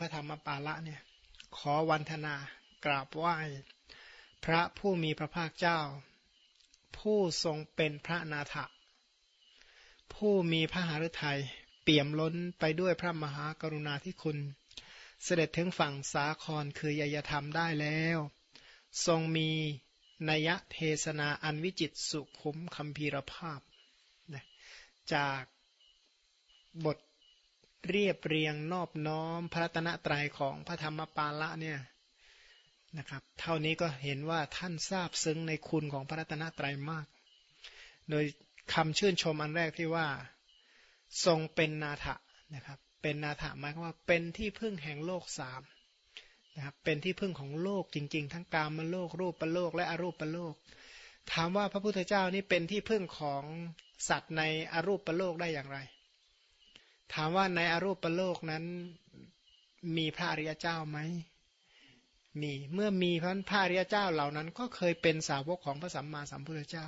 พระธรรมปาละเนี่ยขอวันธนากราบไหว้พระผู้มีพระภาคเจ้า ผู้ทรงเป็นพระนาถะผู้มีพระหฤทัยเปี่ยมล้นไปด้วยพระมหากรุณาธิคุณ เสด็จถึงฝั่งสาครคือยยธรรมได้แล้ว ทรงมีนัยเทศนาอันวิจิตสุขุมคำพีรภาพ จากบท เรียบเรียงนอบน้อมพระตนะตรัยของพระธรรมปาละเนี่ยนะครับเท่านี้ก็เห็นว่าท่านทราบซึ้งในคุณของพระตนะตรัยมาก โดยคำชื่นชมอันแรกที่ว่าทรงเป็นนาถะนะครับเป็นนาถะหมายความว่าเป็นที่พึ่งแห่งโลกสามนะครับเป็นที่พึ่งของโลกจริง ๆ ทั้งกามโลกรูปประโลกและอรูปประโลก ถามว่าพระพุทธเจ้านี่เป็นที่พึ่งของสัตว์ในอรูปประโลกได้อย่างไร ถามว่าในอรูปประโลกนั้นมีพระอริยเจ้าไหม มี เมื่อมีพระพระอริยเจ้าเหล่านั้น ก็เคยเป็นสาวกของพระสัมมาสัมพุทธเจ้า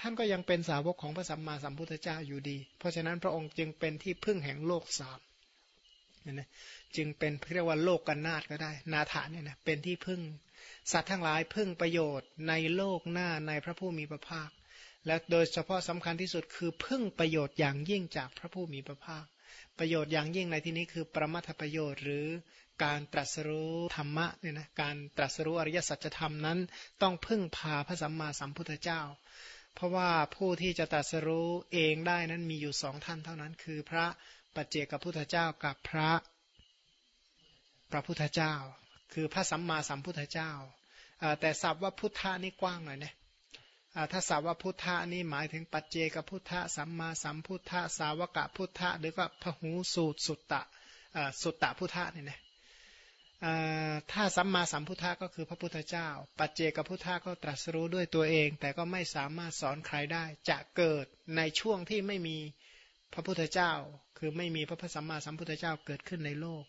ท่านก็ยังเป็นสาวกของพระสัมมาสัมพุทธเจ้าอยู่ดี เพราะฉะนั้นพระองค์จึงเป็นที่พึ่งแห่งโลกสามนะจึงเป็นเรียกว่าโลกกันนาฏก็ได้ นาถาเนี่ยนะเป็นที่พึ่ง สัตว์ทั้งหลายพึ่งประโยชน์ในโลกหน้าในพระผู้มีพระภาค และโดยเฉพาะสำคัญที่สุดคือพึ่งประโยชน์อย่างยิ่งจากพระผู้มีพระภาค ประโยชน์อย่างยิ่งในที่นี้คือประมัทประโยชน์หรือการตรัสรู้ธรรมะเนี่ยนะการตรัสรู้อริยสัจธรรมนั้น ต้องพึ่งพาพระสัมมาสัมพุทธเจ้า เพราะว่าผู้ที่จะตรัสรู้เองได้นั้นมีอยู่สองท่านเท่านั้น คือพระปัจเจกพุทธเจ้ากับพระพระพุทธเจ้า คือพระสัมมาสัมพุทธเจ้าแต่ศัพท์ว่าพุทธะนี่กว้างหน่อยนะ ถ้าศัพท์ว่าพุทธะนี่หมายถึงปัจเจกพุทธะสัมมาสัมพุทธะสาวกะพุทธะหรือก็พหูสูตรสุตตะสุตตะพุทธะนี่นะถ้าสัมมาสัมพุทธะก็คือพระพุทธเจ้า ปัจเจกพุทธะก็ตรัสรู้ด้วยตัวเอง แต่ก็ไม่สามารถสอนใครได้ จะเกิดในช่วงที่ไม่มีพระพุทธเจ้า คือไม่มีพระสัมมาสัมพุทธเจ้าเกิดขึ้นในโลก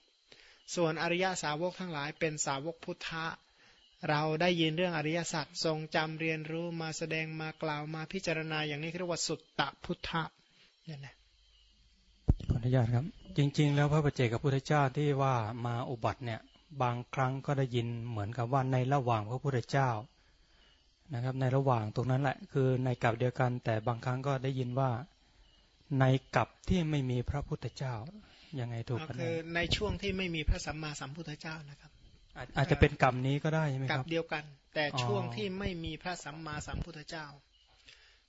ส่วนอริยสาวกทั้งหลายเป็นสาวกพุทธะ เราได้ยินเรื่องอริยสัจทรงจำเรียนรู้มาแสดงมากล่าวมาพิจารณาอย่างนี้เรียกว่าสุตตะพุทธะเนี่ยนะขออนุญาตครับ จริง ๆ แล้วพระปัจเจกพุทธเจ้าที่ว่ามาอุบัติเนี่ยบางครั้งก็ได้ยินเหมือนกับว่าในระหว่างพระพุทธเจ้านะครับ ในระหว่างตรงนั้นแหละ คือในกับเดียวกัน แต่บางครั้งก็ได้ยินว่าในกับที่ไม่มีพระพุทธเจ้ายังไงถูกกันคือในช่วงที่ไม่มีพระสัมมาสัมพุทธเจ้านะครับ อาจจะเป็นกรรมนี้ก็ได้ใช่ไหมครับกับเดียวกัน แต่ช่วงที่ไม่มีพระสัมมาสัมพุทธเจ้า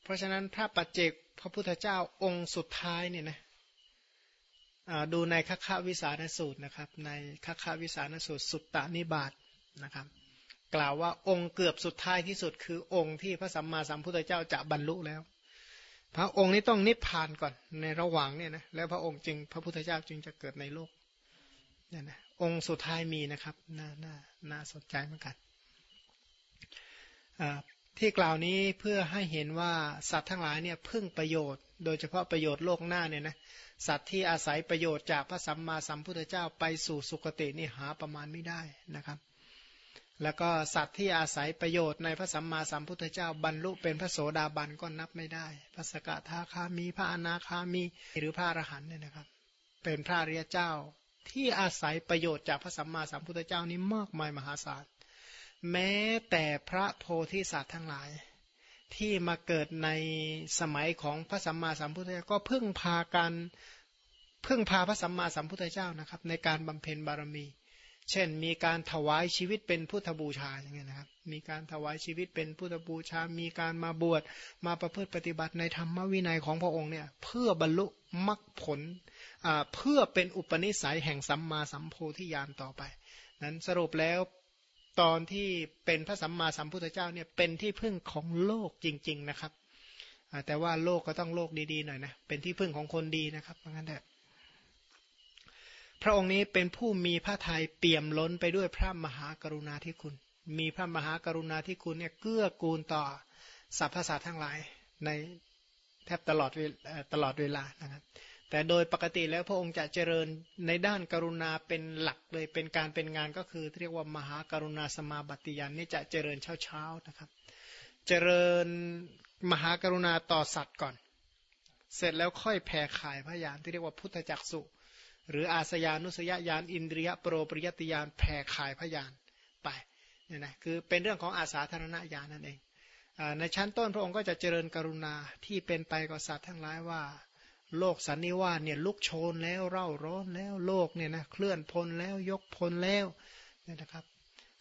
เพราะฉะนั้นพระปัจเจกพระพุทธเจ้าองค์สุดท้ายเนี่ยนะดูในคัคาวิสานสูตรนะครับ ในคัคาวิสานสูตรสุตตานิบาตนะครับ กล่าวว่าองค์เกือบสุดท้ายที่สุด คือองค์ที่พระสัมมาสัมพุทธเจ้าจะบรรลุแล้ว พระองค์นี้ต้องนิพพานก่อนในระหว่างเนี่ยนะแล้วพระองค์จึงพระพุทธเจ้าจึงจะเกิดในโลกเนี่ยนะ องค์สุดท้ายมีนะครับ น่าน่าน่าสนใจเหมือนกันที่กล่าวนี้เพื่อให้เห็นว่าสัตว์ทั้งหลายเนี่ยพึ่งประโยชน์ โดยเฉพาะประโยชน์โลกหน้าเนี่ยนะสัตว์ที่อาศัยประโยชน์จากพระสัมมาสัมพุทธเจ้าไปสู่สุคตินี่หาประมาณไม่ได้นะครับ แล้วก็สัตว์ที่อาศัยประโยชน์ในพระสัมมาสัมพุทธเจ้าบรรลุเป็นพระโสดาบันก็นับไม่ได้ พระสกทาคามี พระอนาคามี หรือพระอรหันต์เนี่ยนะครับ เป็นพระเรียเจ้า ที่อาศัยประโยชน์จากพระสัมมาสัมพุทธเจ้านี้มากมายมหาศาล แม้แต่พระโพธิสัตว์ทั้งหลาย ที่มาเกิดในสมัยของพระสัมมาสัมพุทธเจ้าก็พึ่งพากันพึ่งพาพระสัมมาสัมพุทธเจ้านะครับ ในการบำเพ็ญบารมี เช่นมีการถวายชีวิตเป็นพุทธบูชาอย่างเงี้ยนะครับ มีการถวายชีวิตเป็นพุทธบูชา มีการมาบวชมาประพฤติปฏิบัติในธรรมวินัยของพระองค์เนี่ยเพื่อบรรลุมรรคผลเพื่อเป็นอุปนิสัยแห่งสัมมาสัมโพธิญาณต่อไป นั้นสรุปแล้วตอนที่เป็นพระสัมมาสัมพุทธเจ้าเนี่ยเป็นที่พึ่งของโลกจริง ๆนะครับแต่ว่าโลกก็ต้องโลกดีๆหน่อยนะเป็นที่พึ่งของคนดีนะครับเพราะงั้นแหละ พระองค์นี้เป็นผู้มีพระทัยเปี่ยมล้นไปด้วยพระมหากรุณาธิคุณ มีพระมหากรุณาธิคุณเนี่ยเกื้อกูลต่อสรรพสัตว์ทั้งหลายในแทบตลอดตลอดเวลานะครับ แต่โดยปกติแล้วพระองค์จะเจริญในด้านกรุณาเป็นหลักเลยเป็นการเป็นงานก็คือ เรียกว่ามหากรุณาสมาบัติยานนี่จะเจริญเช้าๆนะครับ เจริญมหากรุณาต่อสัตว์ก่อน เสร็จแล้วค่อยแผ่ขายพระยานที่เรียกว่าพุทธจักสุ หรืออาสยานุสยญาณอินทรียโปรปริยติญาณแผ่ขายพยานไปเนี่ยนะคือเป็นเรื่องของอาสาธารณญาณนั่นเองในชั้นต้นพระองค์ก็จะเจริญกรุณาที่เป็นไปกับสัตว์ทั้งหลายว่า โลกสันนิวาสเนี่ยลุกโชนแล้วเร่าร้อนแล้วโลกเนี่ยนะเคลื่อนพลแล้วยกพลแล้วเนี่ยนะครับ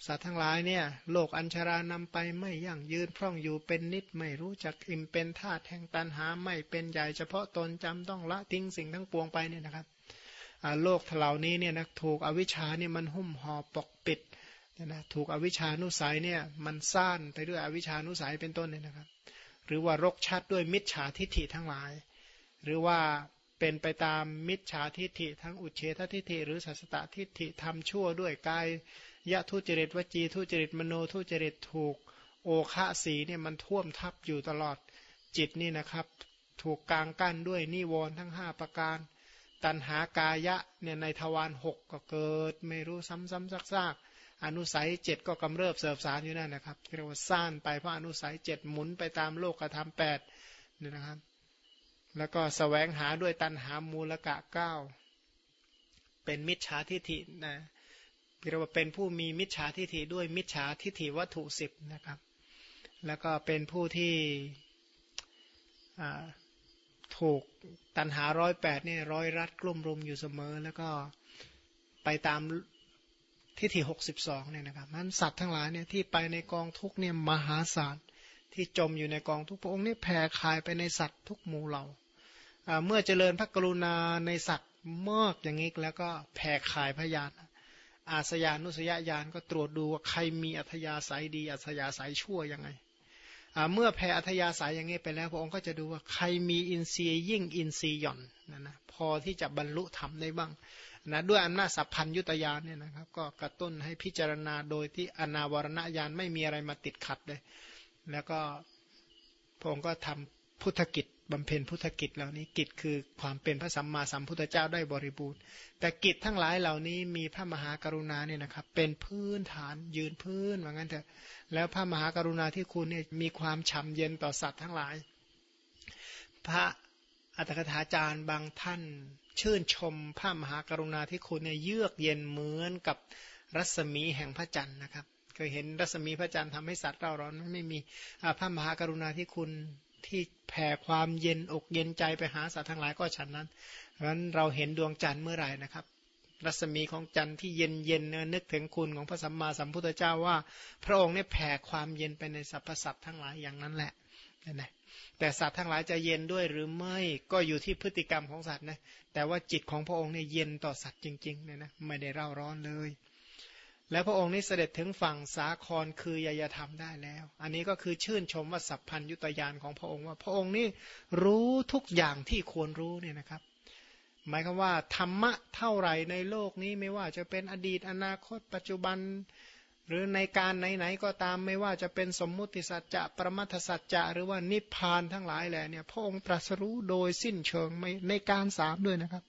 สัตว์ทั้งหลายเนี่ยโลกอัญชารานำไปไม่ยั่งยืนพร่องอยู่เป็นนิดไม่รู้จักอิ่มเป็นธาตุแห่งตันหาไม่เป็นใหญ่เฉพาะตนจำต้องละทิ้งสิ่งทั้งปวงไปเนี่ยนะครับ โลกเหล่านี้เนี่ยนะถูกอวิชชาเนี่ยมันหุ้มห่อปกปิดนะถูกอวิชานุสัยเนี่ยมันซ่านไปด้วยอวิชานุสัยเป็นต้นเนี่ยนะครับ หรือว่ารกชัดด้วยมิจฉาทิฏฐิทั้งหลาย หรือว่าเป็นไปตามมิจฉาทิฏฐิทั้งอุเฉททิฏฐิหรือสัสตตทิฏฐิทำชั่วด้วยกายยะทุจริตวจีทุจริตมโนทุจริตถูกโอคะสีเนี่ยมันท่วมทับอยู่ตลอดจิตนี่นะครับ ถูกกลางกั้นด้วยนิวรณ์ทั้ง 5 ประการ ตันหากายะเนี่ยในทวารหกก็เกิด ไม่รู้ซ้ำๆซากๆอนุสัยเจ็ดก็กำเริบเสบสารอยู่นั่นนะครับเรียกว่าสร้างไปเพราะอนุสัยเจ็ดหมุนไปตามโลกธรรมแปดนี่นะครับ แล้วก็สแสวงหาด้วยตันหามูลกะเก้าเป็นมิจฉาทิฏฐินะเรียกว่าเป็นผู้มีมิจฉาทิฏฐิด้วยมิจฉาทิฏฐิวัตถุสิบนะครับ แล้วก็เป็นผู้ที่ ถูกตันหาร้อยแปดนี่ร้อยรัดกลุ่มรุมอยู่เสมอ แล้วก็ไปตามทิฏฐิหกสิบสองเนี่ยนะครับมันสัตว์ทั้งหลายเนี่ยที่ไปในกองทุกเนี่ยมหาศาลที่จมอยู่ในกองทุกพระองค์นี่แผ่คายไปในสัตว์ทุกหมู่เหล่าเมื่อเจริญพระกรุณาในสัตว์มากอย่างนี้แล้วก็แผ่คายพยานอาสยานุสยญาณก็ตรวจดูว่าใครมีอัธยาศัยดี อัธยาศัยชั่วยังไง เมื่อแผ่อัธยาศัยอย่างนี้ไปแล้ว พระองค์ก็จะดูว่าใครมีอินทรีย์ยิ่งอินทรีย์หย่อนนะนะพอที่จะบรรลุธรรมได้บ้างนะด้วยอำนาจสัพพัญยุตยานเนี่ยนะครับ ก็กระตุ้นให้พิจารณาโดยที่อนาวรณญาณไม่มีอะไรมาติดขัดเลย แล้วก็พระองค์ก็ทำพุทธกิจ บำเพ็ญพุทธกิจเหล่านี้กิจคือความเป็นพระสัมมาสัมพุทธเจ้าได้บริบูรณ์ แต่กิจทั้งหลายเหล่านี้มีพระมหากรุณาเนี่ยนะครับ เป็นพื้นฐานยืนพื้นว่างั้นเถอะแล้วพระมหากรุณาที่คุณเนี่ยมีความฉ่าเย็นต่อสัตว์ทั้งหลาย พระอัตถกถาจารย์บางท่านชื่นชมพระมหากรุณาธิคุณเนี่ยเยือกเย็นเหมือนกับรัศมีแห่งพระจันทร์นะครับ เคยเห็นรัศมีพระจันทร์ทำให้สัตว์เราร้อนไม่มีพระมหากรุณาธิคุณ ที่แผ่ความเย็นอกเย็นใจไปหาสัตว์ทั้งหลายก็ฉันนั้นเพราะนั้นเราเห็นดวงจันทร์เมื่อไหร่นะครับ รัศมีของจันทร์ที่เย็นเย็นนึกถึงคุณของพระสัมมาสัมพุทธเจ้าว่า พระองค์เนี่ยแผ่ความเย็นไปในสรรพสัตว์ทั้งหลายอย่างนั้นแหละนะแต่สัตว์ทั้งหลายจะเย็นด้วยหรือไม่ก็อยู่ที่พฤติกรรมของสัตว์นะแต่ว่าจิตของพระองค์เนี่ยเย็นต่อสัตว์จริงๆเนี่ยนะไม่ได้เร่าร้อนเลย แล้วพระองค์นี้เสด็จถึงฝั่งสาครคือยยธรรมได้แล้ว อันนี้ก็คือชื่นชมว่าสัพพัญยุตยานของพระองค์ว่าพระองค์นี่รู้ทุกอย่างที่ควรรู้เนี่ยนะครับ หมายความว่าธรรมะเท่าไหร่ในโลกนี้ไม่ว่าจะเป็นอดีตอนาคต ปัจจุบัน หรือในการไหนๆก็ตามไม่ว่าจะเป็นสมมุติสัจจะประมัทสัจจะหรือว่านิพพานทั้งหลายแหละเนี่ยพระองค์ตรัสรู้โดยสิ้นเชิงไม่ในการสามด้วยนะครับ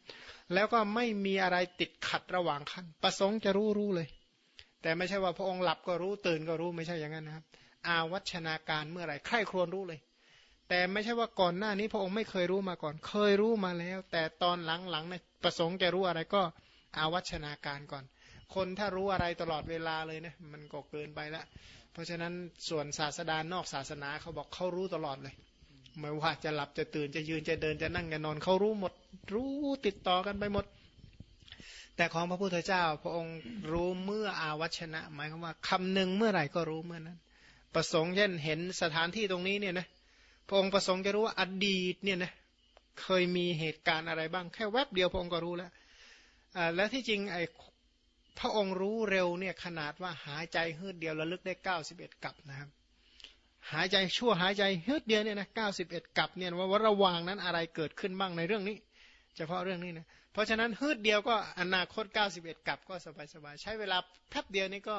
แล้วก็ไม่มีอะไรติดขัดระหว่างขั้นประสงค์จะรู้รู้เลย แต่ไม่ใช่ว่าพระองค์หลับก็รู้ตื่นก็รู้ไม่ใช่อย่างนั้นนะครับ อาวัชนาการเมื่อไหร่ใครครวญรู้เลย แต่ไม่ใช่ว่าก่อนหน้านี้พระองค์ไม่เคยรู้มาก่อน เคยรู้มาแล้ว แต่ตอนหลังๆเนี่ยประสงค์จะรู้อะไรก็อาวัชนาการก่อน คนถ้ารู้อะไรตลอดเวลาเลยนะมันก็เกินไปละ เพราะฉะนั้นส่วนศาสดานอกศาสนาเขาบอกเขารู้ตลอดเลยไม่ว่าจะหลับจะตื่นจะยืนจะเดินจะนั่งจะนอนเขารู้หมด รู้ติดต่อกันไปหมด แต่ของพระพุทธเจ้า พระองค์รู้เมื่ออาวัชนะ หมายความว่าคำหนึ่งเมื่อไหร่ก็รู้เมื่อนั้น ประสงค์เช่นเห็นสถานที่ตรงนี้เนี่ยนะพระองค์ประสงค์จะรู้ว่าอดีตเนี่ยนะเคยมีเหตุการณ์อะไรบ้างแค่แวบเดียวพระองค์ก็รู้แล้วแล้วที่จริงไอ้พระองค์รู้เร็วเนี่ยขนาดว่าหายใจฮืดเดียวระลึกได้เก้าสิบเอ็ดกับนะครับ หายใจชั่วหายใจฮืดเดียวเนี่ยนะเก้าสิบเอ็ดกับเนี่ยว่าระหว่างนั้นอะไรเกิดขึ้นบ้างในเรื่องนี้ เฉพาะเรื่องนี้นะ เพราะฉะนั้นฮืดเดียวก็อนาคตเก้าสิบเอ็ดกับก็สบายๆใช้เวลาแป๊บเดียวนี่ก็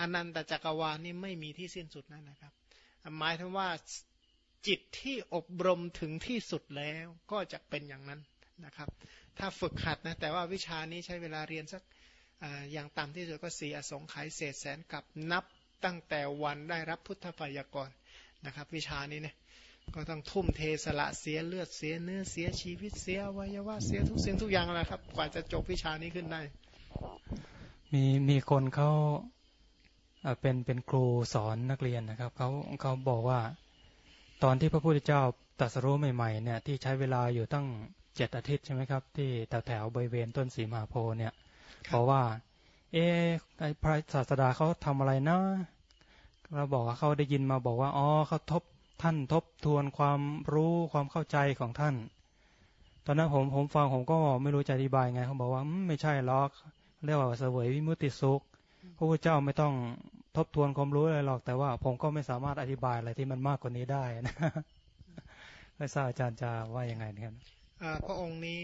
อนันตจักรวาลนี่ไม่มีที่สิ้นสุดนั่นนะครับ หมายถึงว่าจิตที่อบรมถึงที่สุดแล้วก็จะเป็นอย่างนั้นนะครับ ถ้าฝึกหัดนะแต่ว่าวิชานี้ใช้เวลาเรียนสักอย่างต่ำที่สุดก็สี่อสงไขยเศษแสนกับนับตั้งแต่วันได้รับพุทธพยากรนะครับ วิชานี้เนี่ย ก็ต้องทุ่มเทสละเสียเลือดเสียเนื้อเสียชีวิตเสียวัยวะเสียทุกสิ่งทุกอย่างแหละครับ กว่าจะจบวิชานี้ขึ้นได้ มีมีคนเขาเป็นเป็นครูสอนนักเรียนนะครับเขาเขาบอกว่า ตอนที่พระพุทธเจ้าตรัสรู้ใหม่ๆเนี่ยที่ใช้เวลาอยู่ตั้งเจ็ดอาทิตย์ใช่ไหมครับ ที่แถวแถวบริเวณต้นสีมาโพเนี่ยบอกว่า เออพระศาสดาเขาทำอะไรนะเราบอกว่าเขาได้ยินมาบอกว่าอ๋อเขาทบ ท่านทบทวนความรู้ความเข้าใจของท่าน ตอนนั้นผมผมฟังผมก็ไม่รู้จะอธิบายไงเขาบอกว่าไม่ใช่หรอกเรียกว่าเสวยวิมุติสุขพระพุทธเจ้าไม่ต้องทบทวนความรู้อะไรหรอก แต่ว่าผมก็ไม่สามารถอธิบายอะไรที่มันมากกว่านี้ได้นะไม่ทราบอาจารย์จะว่ายังไงนะครับพระองค์นี้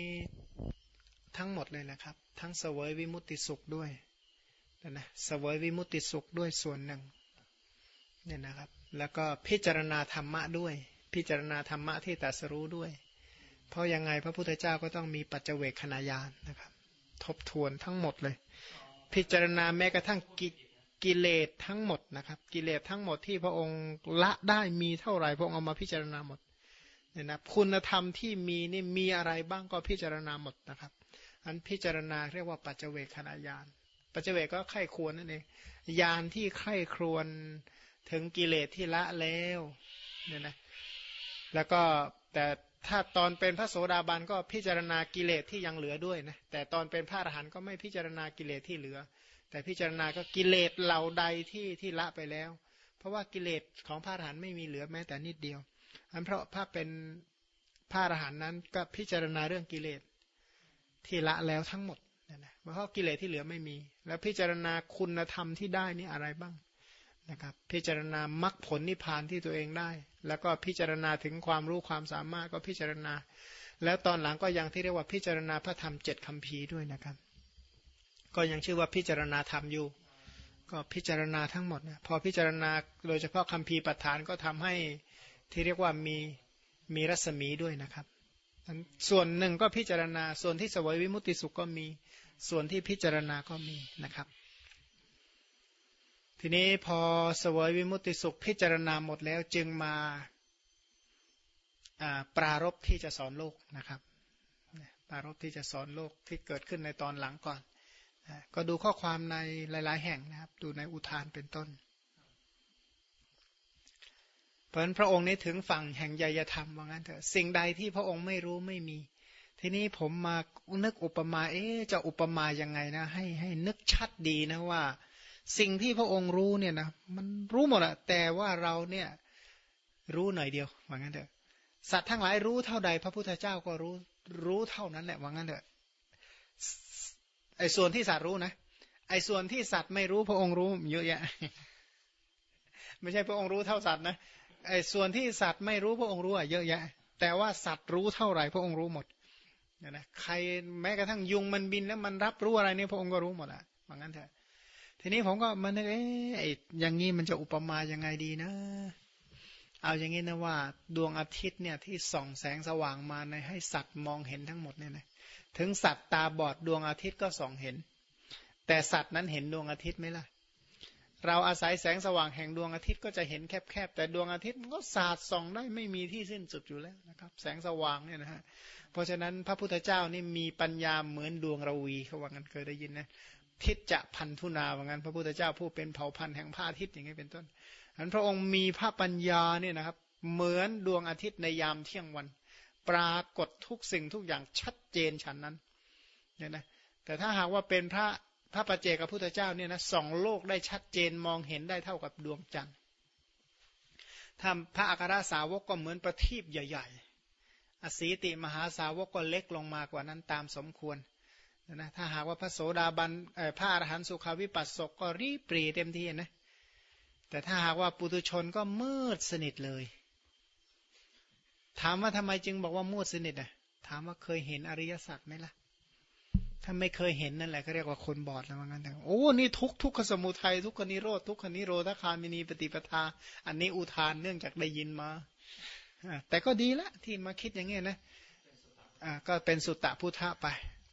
ทั้งหมดเลยนะครับ ทั้งเสวยวิมุติสุขด้วยนะเสวยวิมุติสุขด้วยส่วนหนึ่งเนี่ยนะครับ แล้วก็พิจารณาธรรมะด้วย พิจารณาธรรมะที่ตรัสรู้ด้วย เพราะยังไงพระพุทธเจ้าก็ต้องมีปัจเจเวคขณะยานนะครับ ทบทวนทั้งหมดเลย พิจารณาแม้กระทั่งกิกิเลสทั้งหมดนะครับ กิเลสทั้งหมดที่พระองค์ละได้มีเท่าไหร่พระองค์เอามาพิจารณาหมดเนี่ยนะคุณธรรมที่มีนี่มีอะไรบ้างก็พิจารณาหมดนะครับอันพิจารณาเรียกว่าปัจเจเวคขณะยานปัจเจเวกก็ไข้ควรนั่นเองยานที่ไข้ครวน ถึงกิเลสที่ละแล้วเนี่ยนะแล้วก็แต่ถ้าตอนเป็นพระโสดาบันก็พิจารณากิเลสที่ยังเหลือด้วยนะแต่ตอนเป็นพระอรหันต์ก็ไม่พิจารณากิเลสที่เหลือ แต่พิจารณาก็กิเลสเหล่าใดที่ที่ละไปแล้ว เพราะว่ากิเลสของพระอรหันต์ไม่มีเหลือแม้แต่นิดเดียวอันเพราะพระเป็นพระอรหันต์นั้นก็พิจารณาเรื่องกิเลสที่ละแล้วทั้งหมดนะนะเพราะกิเลสที่เหลือไม่มี แล้วพิจารณาคุณธรรมที่ได้นี่อะไรบ้าง นะครับพิจารณามรรคผลนิพพานที่ตัวเองได้ แล้วก็พิจารณาถึงความรู้ความสามารถก็พิจารณา แล้วตอนหลังก็ยังที่เรียกว่าพิจารณาพระธรรมเจ็ดคำพีด้วยนะครับ ก็ยังชื่อว่าพิจารณาธรรมอยู่ ก็พิจารณาทั้งหมดนะพอพิจารณาโดยเฉพาะคำพีปัฏฐานก็ทำให้ที่เรียกว่ามีมีรัศมีด้วยนะครับส่วนหนึ่งก็พิจารณาส่วนที่สวยวิมุตติสุขก็มีส่วนที่พิจารณาก็มีนะครับ ทีนี้พอสวยวิมุตติสุขพิจารณาหมดแล้วจึงมาปรารบที่จะสอนโลกนะครับปรารบที่จะสอนโลกที่เกิดขึ้นในตอนหลังก่อน ก็ดูข้อความในหลาย ๆ แห่งนะครับ ดูในอุทานเป็นต้น เพราะนั้นพระองค์นี้ถึงฝั่งแห่งยยธรรมว่างั้นเถอะสิ่งใดที่พระองค์ไม่รู้ไม่มี ทีนี้ผมมานึกอุปมา เอ๊จะอุปมายังไงนะ ให้ให้นึกชัดดีนะว่า สิ่งที่พระองค์รู้เนี่ยนะมันรู้หมดอะแต่ว่าเราเนี่ยรู้หน่อยเดียวว่างั้นเถอะสัตว์ทั้งหลายรู้เท่าใด พระพุทธเจ้าก็รู้รู้เท่านั้นแหละว่างั้นเถอะไอ้ส่วนที่สัตว์รู้นะไอ้ส่วนที่สัตว์ไม่รู้พระองค์รู้เยอะแยะไม่ใช่พระองค์รู้เท่าสัตว์นะไอ้ส่วนที่สัตว์ไม่รู้พระองค์รู้อะเยอะแยะ แต่ว่าสัตว์รู้เท่าไหร่พระองค์รู้หมดนะใครแม้กระทั่งยุงมันบินแล้วมันรับรู้อะไรเนี่ยพระองค์ก็รู้หมดอะว่างั้นเถอะ ทีนี้ผมก็มันนึกเอ๊ะอย่างนี้มันจะอุปมายังไงดีนะ เอาอย่างนี้นะว่า ดวงอาทิตย์เนี่ยที่ส่องแสงสว่างมาในให้สัตว์มองเห็นทั้งหมดเนี่ยนะถึงสัตว์ตาบอดดวงอาทิตย์ก็ส่องเห็น แต่สัตว์นั้นเห็นดวงอาทิตย์ไหมล่ะ เราอาศัยแสงสว่างแห่งดวงอาทิตย์ก็จะเห็นแคบๆแต่ดวงอาทิตย์มันก็สาดส่องได้ไม่มีที่สิ้นสุดอยู่แล้วนะครับ แสงสว่างเนี่ยนะฮะเพราะฉะนั้นพระพุทธเจ้านี่มีปัญญาเหมือนดวงระวีเขาว่ากันเคยได้ยินนะ ทิศจะพันธุนาว่างั้น พระพุทธเจ้าผู้เป็นเผ่าพันธุ์แห่งพระอาทิตย์อย่างนี้เป็นต้นอันพระองค์มีพระปัญญาเนี่ยนะครับ เหมือนดวงอาทิตย์ในยามเที่ยงวัน ปรากฏทุกสิ่งทุกอย่างชัดเจนฉันนั้นเนี่ยนะแต่ถ้าหากว่าเป็นพระพระปัจเจกพุทธเจ้าเนี่ยนะสองโลกได้ชัดเจนมองเห็นได้เท่ากับดวงจันทร์ถ้าพระอัครสาวกก็เหมือนประทีปใหญ่ ๆ อสีติมหาสาวกก็เล็กลงมากว่านั้นตามสมควร นะถ้าหากว่าพระโสดาบันพระอรหันต์สุขาวิปัสสกก็รีบปรีเต็มที่นะแต่ถ้าหากว่าปุถุชนก็มืดสนิทเลย ถามว่าทำไมจึงบอกว่ามืดสนิทอะถามว่าเคยเห็นอริยสัจไหมล่ะ ถ้าไม่เคยเห็นนั่นแหละก็เรียกว่าคนบอดแล้วงั้งนแต่โอ้นี่ทุกทุกขสมุทัยทุกขนิโรธทุกขนิโรธคามินีปฏิปทา อันนี้อุทานเนื่องจากได้ยินมาแต่ก็ดีละที่มาคิดอย่างเงี้ยนะก็เป็นสุตตะพุทธะไป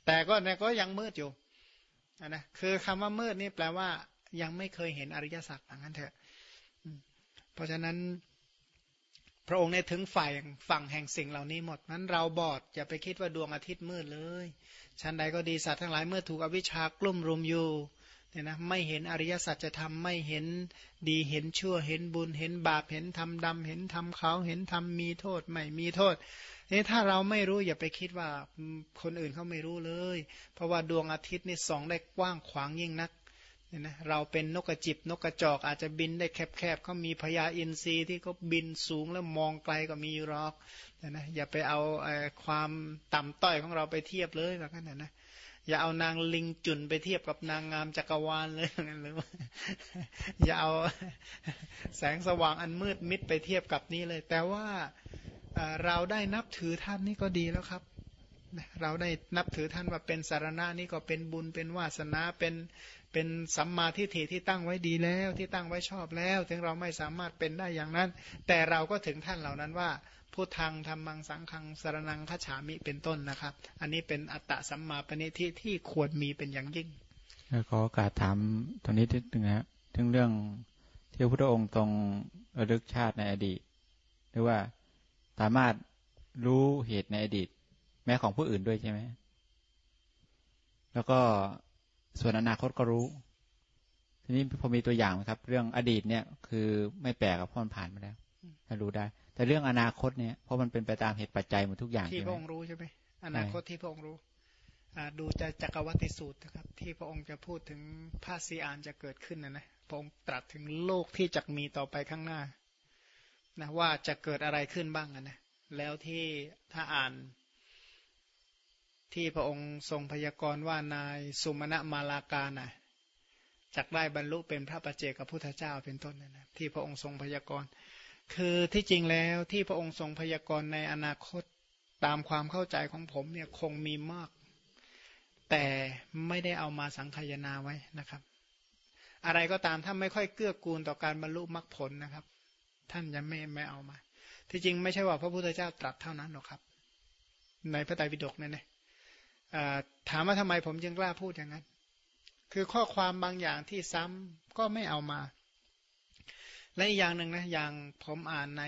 แต่ก็เนี่ยก็ยังมืดอยู่นะคือคำว่ามืดนี่แปลว่า ยังไม่เคยเห็นอริยสัจอย่างนั้นเถอะเพราะฉะนั้น พระองค์เนี่ยถึงฝ่ายฝั่งแห่งสิ่งเหล่านี้หมดนั้นเราบอดอย่าไปคิดว่าดวงอาทิตย์มืดเลยชั้นใดก็ดีสัตว์ทั้งหลายเมื่อถูกอวิชชากลุ่มรุมอยู่เนี่ยนะไม่เห็นอริยสัจจะทำไม่เห็นดีเห็นชั่วเห็นบุญเห็นบาปเห็นทำดำเห็นทำขาวเห็นทำมีโทษไม่มีโทษ นี่ถ้าเราไม่รู้อย่าไปคิดว่าคนอื่นเขาไม่รู้เลย เพราะว่าดวงอาทิตย์นี่ส่องได้กว้างขวางยิ่งนักเนี่ยนะเราเป็นนกกระจิบนกกระจอกอาจจะบินได้แคบๆเขามีพญาอินทรีที่เขาบินสูงแล้วมองไกลก็มีหรอกเนี่ยนะอย่าไปเอาความต่ำต้อยของเราไปเทียบเลยแบบนั้นนะอย่าเอานางลิงจุนไปเทียบกับนางงามจักรวาลเลยหรือว่าอย่าเอาแสงสว่างอันมืดมิดไปเทียบกับนี้เลย แต่ว่า เราได้นับถือท่านนี่ก็ดีแล้วครับ เราได้นับถือท่านว่าเป็นสารณะนี่ก็เป็นบุญเป็นวาสนาเป็นเป็นสัมมาทิฏฐิที่ตั้งไว้ดีแล้วที่ตั้งไว้ชอบแล้ว ถึงเราไม่สามารถเป็นได้อย่างนั้น แต่เราก็ถึงท่านเหล่านั้นว่าพุทธังธรรมังสังฆังสารนังขฉามิเป็นต้นนะครับ อันนี้เป็นอัตตะสัมมาปณิทิที่ควรมีเป็นอย่างยิ่งขอโอกาสถามตรงนี้นิดนึงนะถึงเรื่องที่พระพุทธองค์ตรงระลึกชาติในอดีตหรือว่า สามารถรู้เหตุในอดีต แม้ของผู้อื่นด้วยใช่ไหม แล้วก็ส่วนอนาคตก็รู้ ทีนี้พอมีตัวอย่างครับ เรื่องอดีตเนี่ย คือไม่แปลกกับพ่อนผ่านมาแล้วถ้ารู้ได้ แต่เรื่องอนาคตเนี่ยเพราะมันเป็นไปตามเหตุปัจจัยหมดทุกอย่างที่พระองค์รู้ใช่ไหมอนาคตที่พระองค์รู้ดูจะจักรวัติสูตรนะครับ ที่พระองค์จะพูดถึงภาษีอานจะเกิดขึ้นนะนะพระองค์ตรัสถึงโลกที่จะมีต่อไปข้างหน้า นะว่าจะเกิดอะไรขึ้นบ้างนะแล้วที่ถ้าอ่านที่พระองค์ทรงพยากรณ์ว่านายสุมาณมาลากานะจักได้บรรลุเป็นพระปัจเจกพุทธเจ้าเป็นต้นนะที่พระองค์ทรงพยากรณ์ คือที่จริงแล้วที่พระองค์ทรงพยากรณ์ในอนาคตตามความเข้าใจของผมเนี่ยคงมีมาก แต่ไม่ได้เอามาสังคายนาไว้นะครับ อะไรก็ตามถ้าไม่ค่อยเกื้อกูลต่อการบรรลุมรรคผลนะครับ ท่านยังไม่ไม่เอามา ที่จริงไม่ใช่ว่าพระพุทธเจ้าตรัสเท่านั้นหรอกครับ ในพระไตรปิฎกเนี่ยนะถามว่าทำไมผมจึงกล้าพูดอย่างนั้น คือข้อความบางอย่างที่ซ้ำก็ไม่เอามา และอีกอย่างหนึ่งนะอย่างผมอ่านใน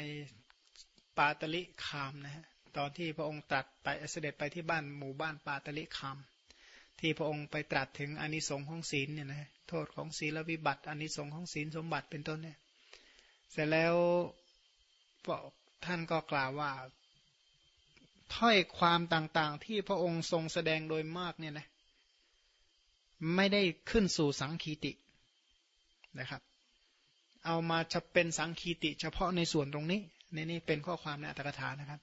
ปาตลิคามนะฮะตอนที่พระองค์ตรัสไปเสด็จไปที่บ้านหมู่บ้านปาตลิคามที่พระองค์ไปตรัสถึงอนิสงค์ของศีลเนี่ยนะโทษของศีลวิบัติอนิสงค์ของศีลสมบัติเป็นต้นเนี่ย เสร็จแล้วท่านก็กล่าวว่า ถ้อยความต่างๆ ที่พระองค์ทรงแสดงโดยมากเนี่ยนะไม่ได้ขึ้นสู่สังคีตินะครับ เอามาจะเป็นสังคีติ เฉพาะในส่วนตรงนี้นี่นี่เป็นข้อความในอัตถกถานะครับ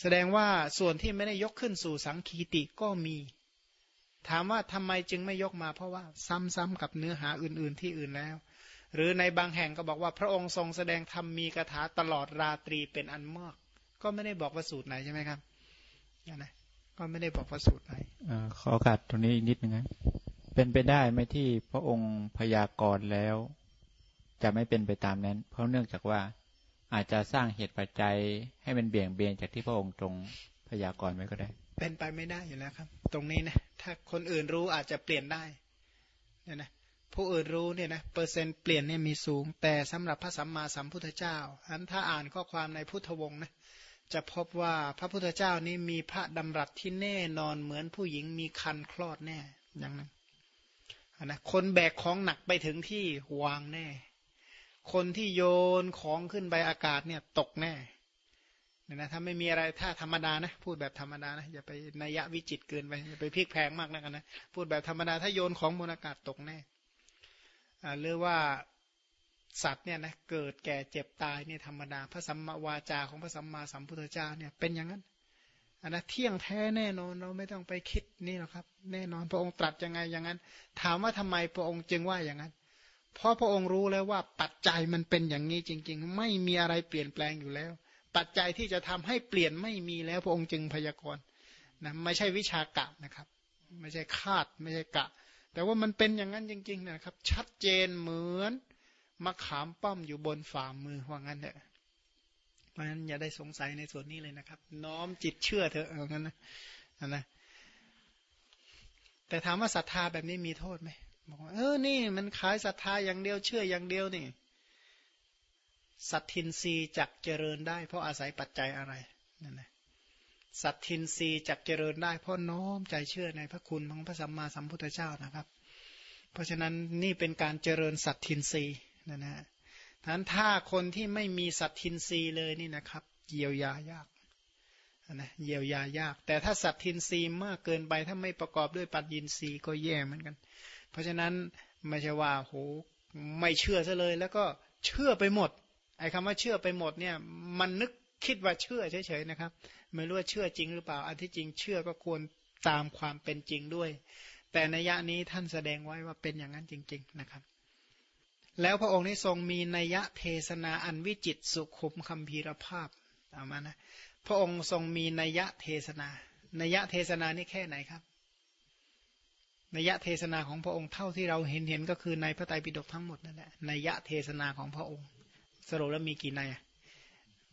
แสดงว่าส่วนที่ไม่ได้ยกขึ้นสู่สังคีติก็มี ถามว่าทำไมจึงไม่ยกมาเพราะว่าซ้ำๆกับเนื้อหาอื่น ๆ ที่อื่นแล้ว หรือในบางแห่งก็บอกว่าพระองค์ทรงแสดงธรรมมีคาถาตลอดราตรีเป็นอันมาก ก็ไม่ได้บอกว่าสูตรไหนใช่ไหมครับนะก็ไม่ได้บอกว่าสูตรไหนอขอกัดตรงนี้อีกนิดนึงนะเป็นไปได้ไหมที่พระองค์พยากรณ์แล้ว จะไม่เป็นไปตามนั้น เพราะเนื่องจากว่าอาจจะสร้างเหตุปัจจัยให้มันเบี่ยงเบนจากที่พระองค์ตรงพยากรณ์ไว้ก็ได้ เป็นไปไม่ได้อยู่แล้วครับ ตรงนี้นะถ้าคนอื่นรู้อาจจะเปลี่ยนได้เนี่ยนะ ผู้อื่นรู้เนี่ยนะเปอร์เซ็นต์เปลี่ยนเนี่ยมีสูง แต่สำหรับพระสัมมาสัมพุทธเจ้าอันถ้าอ่านข้อความในพุทธวงศ์นะจะพบว่าพระพุทธเจ้านี้มีพระดำรัสที่แน่นอนเหมือนผู้หญิงมีคันคลอดแน่อย่างนั้นนะคนแบกของหนักไปถึงที่วางแน่ คนที่โยนของขึ้นไปอากาศเนี่ยตกแน่เนี่ยนะถ้าไม่มีอะไรถ้าธรรมดานะ พูดแบบธรรมดานะอย่าไปนัยวิจิตเกินไปอย่าไปพลิกแพงมากนะกันนะพูดแบบธรรมดาถ้าโยนของบนอากาศตกแน่ หรือว่าสัตว์เนี่ยนะเกิดแก่เจ็บตายเนี่ยธรรมดา พระสัมมาวาจาของพระสัมมาสัมพุทธเจ้าเนี่ยเป็นอย่างนั้นอันนะเที่ยงแท้แน่นอนเราไม่ต้องไปคิดนี่หรอกครับ แน่นอนพระองค์ตรัสยังไงอย่างนั้น ถามว่าทำไมพระองค์จึงว่าอย่างนั้น เพราะพระองค์รู้แล้วว่าปัจจัยมันเป็นอย่างนี้จริง ๆ ไม่มีอะไรเปลี่ยนแปลงอยู่แล้ว ปัจจัยที่จะทำให้เปลี่ยนไม่มีแล้วพระองค์จึงพยากรณ์นะไม่ใช่วิชากะนะครับ ไม่ใช่คาดไม่ใช่กะ แต่ว่ามันเป็นอย่างนั้นจริง ๆ นะครับ ชัดเจนเหมือนมะขามป้อมอยู่บนฝ่ามือว่างั้นเถอะเพราะฉะนั้นอย่าได้สงสัยในส่วนนี้เลยนะครับ น้อมจิตเชื่อเถอะเอางั้นนะนะ แต่ถามว่าศรัทธาแบบนี้มีโทษไหมบอกว่าเออนี่มันขายศรัทธาอย่างเดียวเชื่ออย่างเดียวนี่สัตทินรีจักเจริญได้ เพราะอาศัยปัจจัยอะไรนั่นนะ สัตทินรีจักเจริญได้เพราะน้อมใจเชื่อในพระคุณของพระสัมมาสัมพุทธเจ้านะครับ เพราะฉะนั้นนี่เป็นการเจริญสัตทินรีนะนะนั้นถ้าคนที่ไม่มีสัตทินรีเลยนี่นะครับ เยียวยายากนะเยียวยายาก แต่ถ้าสัตทินรีมากเกินไปถ้าไม่ประกอบด้วยปัญญินรีก็แย่เหมือนกัน เพราะฉะนั้นไม่ใช่ว่าโหไม่เชื่อซะเลย แล้วก็เชื่อไปหมดไอ้คำว่าเชื่อไปหมดเนี่ยมันนึก คิดว่าเชื่อเฉยๆนะครับ ไม่รู้ว่าเชื่อจริงหรือเปล่า อันที่จริงเชื่อก็ควรตามความเป็นจริงด้วย แต่ในยะนี้ท่านแสดงไว้ว่าเป็นอย่างนั้นจริง ๆนะครับ แล้วพระองค์นี้ทรงมีนัยเทศนาอันวิจิตสุขุมคำพีรภาพเอามานะพระองค์ทรงมีนัยเทศนานัยเทศนานี่แค่ไหนครับนัยเทศนาของพระองค์เท่าที่เราเห็นเห็นก็คือในพระไตรปิฎกทั้งหมดนั่นแหละนัยเทศนาของพระองค์ สรุปแล้วมีกี่นัย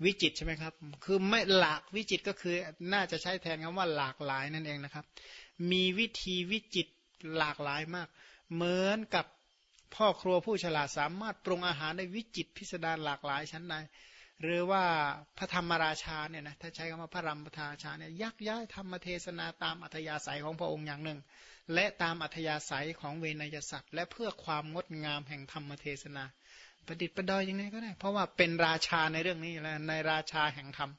วิจิตใช่ไหมครับ คือไม่หลากวิจิตก็คือน่าจะใช้แทนคำว่าหลากหลายนั่นเองนะครับ มีวิธีวิจิตหลากหลายมาก เหมือนกับพ่อครัวผู้ฉลาดสามารถปรุงอาหารได้วิจิตพิสดารหลากหลายชั้นใดหรือว่าพระธรรมราชาเนี่ยนะถ้าใช้คำว่าพระรัมปราชาเนี่ยยักย้ายธรรมเทศนาตามอัธยาศัยของพระองค์อย่างหนึ่ง และตามอัธยาศัยของเวนยศัตร์และเพื่อความงดงามแห่งธรรมเทศนา ประดิษฐ์ประดอยยังไงก็ได้ เพราะว่าเป็นราชาในเรื่องนี้แล้วในราชาแห่งธรรม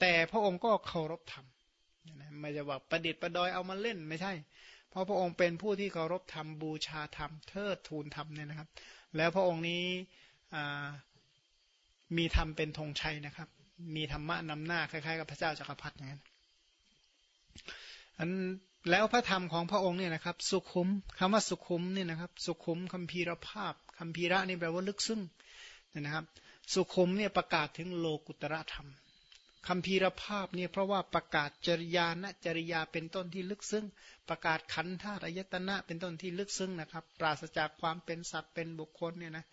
แต่พระองค์ก็เคารพธรรมไม่จะว่าประดิษฐ์ประดอยเอามาเล่นไม่ใช่ เพราะพระองค์เป็นผู้ที่เคารพธรรมบูชาธรรมเทิดทูนธรรมเนี่ยนะครับ แล้วพระองค์นี้มีธรรมเป็นธงชัยนะครับ มีธรรมะนำหน้าคล้ายๆกับพระเจ้าจักรพรรดิอย่างนั้นอันแล้วพระธรรมของพระองค์เนี่ยนะครับ สุขุมคำว่าสุขุมเนี่ยนะครับ สุขุมคัมภีรภาพ คัมภีระนี่แปลว่าลึกซึ้งนะครับ สุขุมเนี่ยประกาศถึงโลกุตระธรรมคัมภีรภาพเนี่ยเพราะว่าประกาศจริยานะจริยาเป็นต้นที่ลึกซึ้งประกาศขันธ์ธาตุอายตนะเป็นต้นที่ลึกซึ้งนะครับ ปราศจากความเป็นสัตว์เป็นบุคคลเนี่ยนะ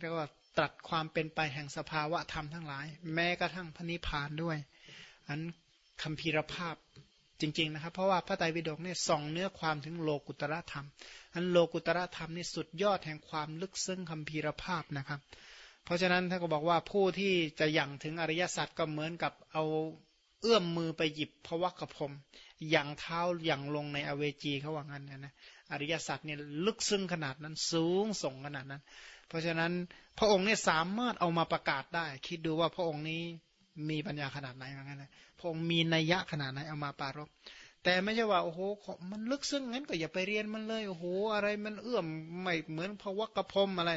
เรียกว่าตรัสความเป็นไปแห่งสภาวะธรรมทั้งหลาย แม้กระทั่งพระนิพพานด้วย อันคำพีรภาพ จริงๆนะครับ เพราะว่าพระไตรปิฎกเนี่ยส่องเนื้อความถึงโลกุตระธรรม อันโลกุตระธรรมนี่สุดยอดแห่งความลึกซึ้งคำพีรภาพนะครับ เพราะฉะนั้นท่านก็บอกว่าผู้ที่จะยั่งถึงอริยสัจก็เหมือนกับเอาเอื้อมมือไปหยิบพระวักพรมอย่างเท้าอย่างลงในอเวจีเขาว่างั้นนะนะอริยสัจเนี่ยลึกซึ้งขนาดนั้นสูงส่งขนาดนั้น เพราะฉะนั้นพระองค์เนี่ยสามารถเอามาประกาศได้ คิดดูว่าพระองค์นี้ มีปัญญาขนาดไหนเหมือนกันนะพระองค์มีนัยยะขนาดไหนเอามาปารบแต่ไม่ใช่ว่าโอ้โหมันลึกซึ้งงั้นก็อย่าไปเรียนมันเลยโอ้โหอะไรมันเอื้อมไม่เหมือนพวักกระพมอะไร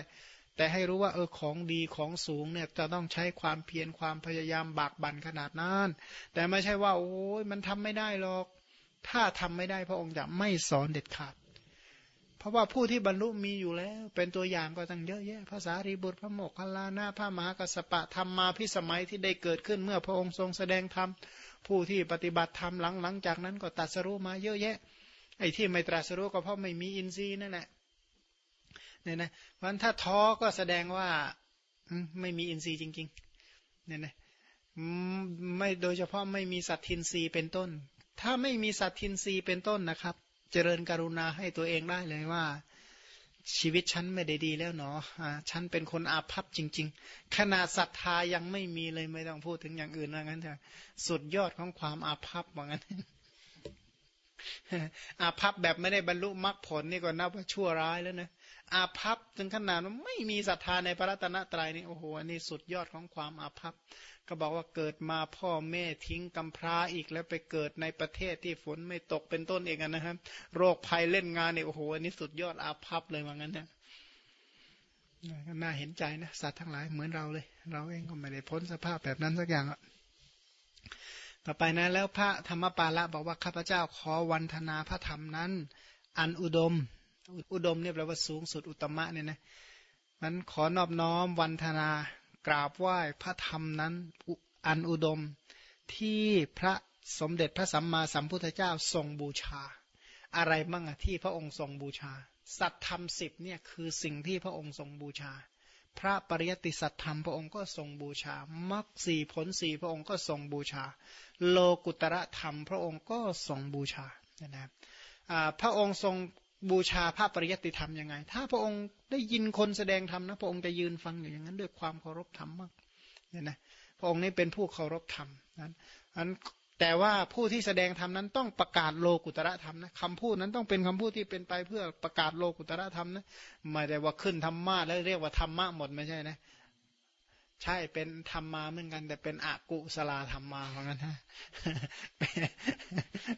แต่ให้รู้ว่าเออของดีของสูงเนี่ยจะต้องใช้ความเพียรความพยายามบากบั่นขนาดนั้นแต่ไม่ใช่ว่าโอ้ยมันทำไม่ได้หรอก ถ้าทำไม่ได้พระองค์จะไม่สอนเด็ดขาด เพราะว่าผู้ที่บรรลุมีอยู่แล้ว เป็นตัวอย่างก็ตั้งเยอะแยะภาษารีบุตรพระโมกขลานาพระมหากัสปะธรรมมาพิสมัยที่ได้เกิดขึ้นเมื่อพระองค์ทรงแสดงธรรมผู้ที่ปฏิบัติธรรมหลังหลังจากนั้นก็ตัดสรู้มาเยอะแยะ ไอ้ที่ไม่ตรัสรู้ก็เพราะไม่มีอินทรีย์นั่นแหละเนี่ยนะเพราะถ้าท้อก็แสดงว่าไม่มีอินทรีย์จริงๆเนี่ยนะไม่โดยเฉพาะไม่มีสัตทินทรีย์เป็นต้น ถ้าไม่มีสัตทินทรีย์เป็นต้นนะครับ เจริญกรุณาให้ตัวเองได้เลยว่า ชีวิตฉันไม่ได้ดีแล้วเนาะฉันเป็นคนอาภัพจริง ๆ ขนาดศรัทธายังไม่มีเลยไม่ต้องพูดถึงอย่างอื่นว่างั้นเถอะสุดยอดของความอาภัพว่างั้นอาภัพแบบไม่ได้บรรลุมรรคผลนี่ก็นับว่าชั่วร้ายแล้วนะอาภัพถึงขนาดไม่มีศรัทธาในพระรัตนตรัยนี่โอ้โหอันนี้สุดยอดของความอาภัพ ก็บอกว่าเกิดมาพ่อแม่ทิ้งกำพร้าอีกแล้วไปเกิดในประเทศที่ฝนไม่ตกเป็นต้นเองนะครับ โรคภัยเล่นงานเนี่ยโอ้โหอันนี้สุดยอดอาภัพเลยว่างั้นนะน่าเห็นใจนะสัตว์ทั้งหลายเหมือนเราเลย เราเองก็ไม่ได้พ้นสภาพแบบนั้นสักอย่างอะต่อไปนะแล้วพระธรรมปาละบอกว่าข้าพเจ้าขอวันธนาพระธรรมนั้น อันอุดม อุดมเนี่ยแปลว่าสูงสุดอุตมะเนี่ยนะมันขอนอบน้อมวันธนา กราบไหว้พระธรรมนั้นอันอุดมที่พระสมเด็จพระสัมมาสัมพุทธเจ้าทรงบูชา อะไรบ้างอะที่พระองค์ทรงบูชา สัตธรรมสิบเนี่ยคือสิ่งที่พระองค์ทรงบูชา พระปริยติสัตธรรมพระองค์ก็ทรงบูชามรรคสี่ผลสี่พระองค์ก็ทรงบูชา โลกุตระธรรมพระองค์ก็ทรงบูชานะครับพระองค์ทรง บูชาพระปริยัติธรรมยังไง ถ้าพระองค์ได้ยินคนแสดงธรรมนะ พระองค์จะยืนฟังอย่างนั้นด้วยความเคารพธรรมมากเนี่ยนะพระองค์นี้เป็นผู้เคารพธรรมนั้นอันแต่ว่าผู้ที่แสดงธรรมนั้นต้องประกาศโลกุตระธรรมนะคำพูดนั้นต้องเป็นคำพูดที่เป็นไปเพื่อประกาศโลกุตระธรรมนะไม่ได้ว่าขึ้นธรรมะแล้วเรียกว่าธรรมะหมดไม่ใช่นะ ใช่เป็นธรรมมาเหมือนกัน แต่เป็นอากุสลาธรรมมาเหมือนกันนะ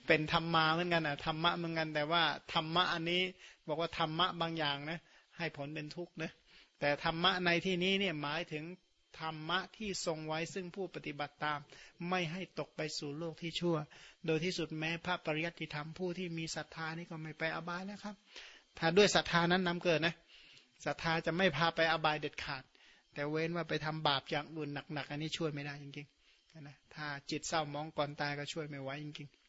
เป็นธรรมมาเหมือนกันอะธรรมะเหมือนกัน แต่ว่าธรรมะอันนี้บอกว่าธรรมะบางอย่างนะ ให้ผลเป็นทุกข์นะแต่ธรรมะในที่นี้เนี่ยหมายถึงธรรมะที่ทรงไว้ซึ่งผู้ปฏิบัติตาม ไม่ให้ตกไปสู่โลกที่ชั่ว โดยที่สุดแม้พระปริยัติธรรมผู้ที่มีศรัทธานี่ก็ไม่ไปอบายนะครับ ถ้าด้วยศรัทธานั้นนำเกิดนะศรัทธาจะไม่พาไปอบายเด็ดขาด แต่เว้นว่าไปทำบาปอย่างอื่นหนักๆอันนี้ช่วยไม่ได้จริงๆนะถ้าจิตเศร้ามองก่อนตายก็ช่วยไม่ไหวจริงๆ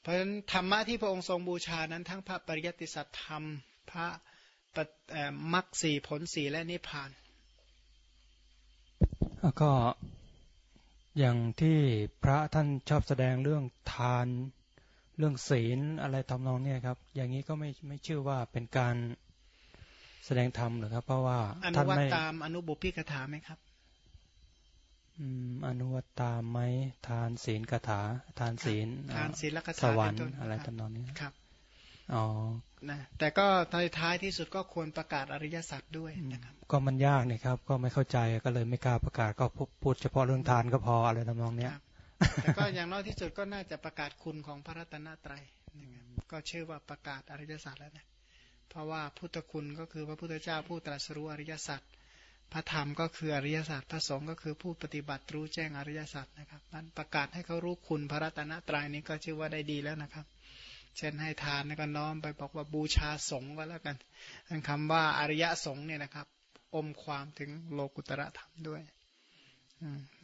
เพราะฉะนั้นธรรมะที่พระองค์ทรงบูชานั้นทั้งพระปริยัติสัตธรรม พระมรรคสี่ผลสี่และนิพพานแล้วก็อย่างที่พระท่านชอบแสดงเรื่องทานเรื่องศีลอะไรทำนองนี้ครับ อย่างนี้ก็ไม่ไม่ชื่อว่าเป็นการ แสดงธรรมหรือครับ เพราะว่าท่านไม่ตามอนุบุพิกถาไหมครับ อืม อนุวัตตามไหมทานศีลกถา ทานศีลทานศีลกถาสวรรค์อะไรทำนองนี้ครับอ๋อนะแต่ก็ท้ายที่สุดก็ควรประกาศอริยสัจด้วยนะครับ ก็มันยากนี่ครับ ก็ไม่เข้าใจก็เลยไม่กล้าประกาศก็พูดเฉพาะเรื่องทานก็พออะไรทำนองเนี้ยแต่ก็อย่างน้อยที่สุดก็น่าจะประกาศคุณของพระรัตนตรัยนะครับก็ชื่อว่าประกาศอริยสัจแล้วนะ เพราะว่าพุทธคุณก็คือพระพุทธเจ้าผู้ตรัสรู้อริยสัจพระธรรมก็คืออริยสัจพระสงฆ์ก็คือผู้ปฏิบัติรู้แจ้งอริยสัจนะครับนั้นประกาศให้เขารู้คุณพระรัตนตรัยนี้ก็ชื่อว่าได้ดีแล้วนะครับ เช่นให้ทานก็น้อมไปบอกว่าบูชาสงฆ์ก็แล้วกันคำว่าอริยสงฆ์เนี่ยนะครับ อมความถึงโลกุตระธรรมด้วย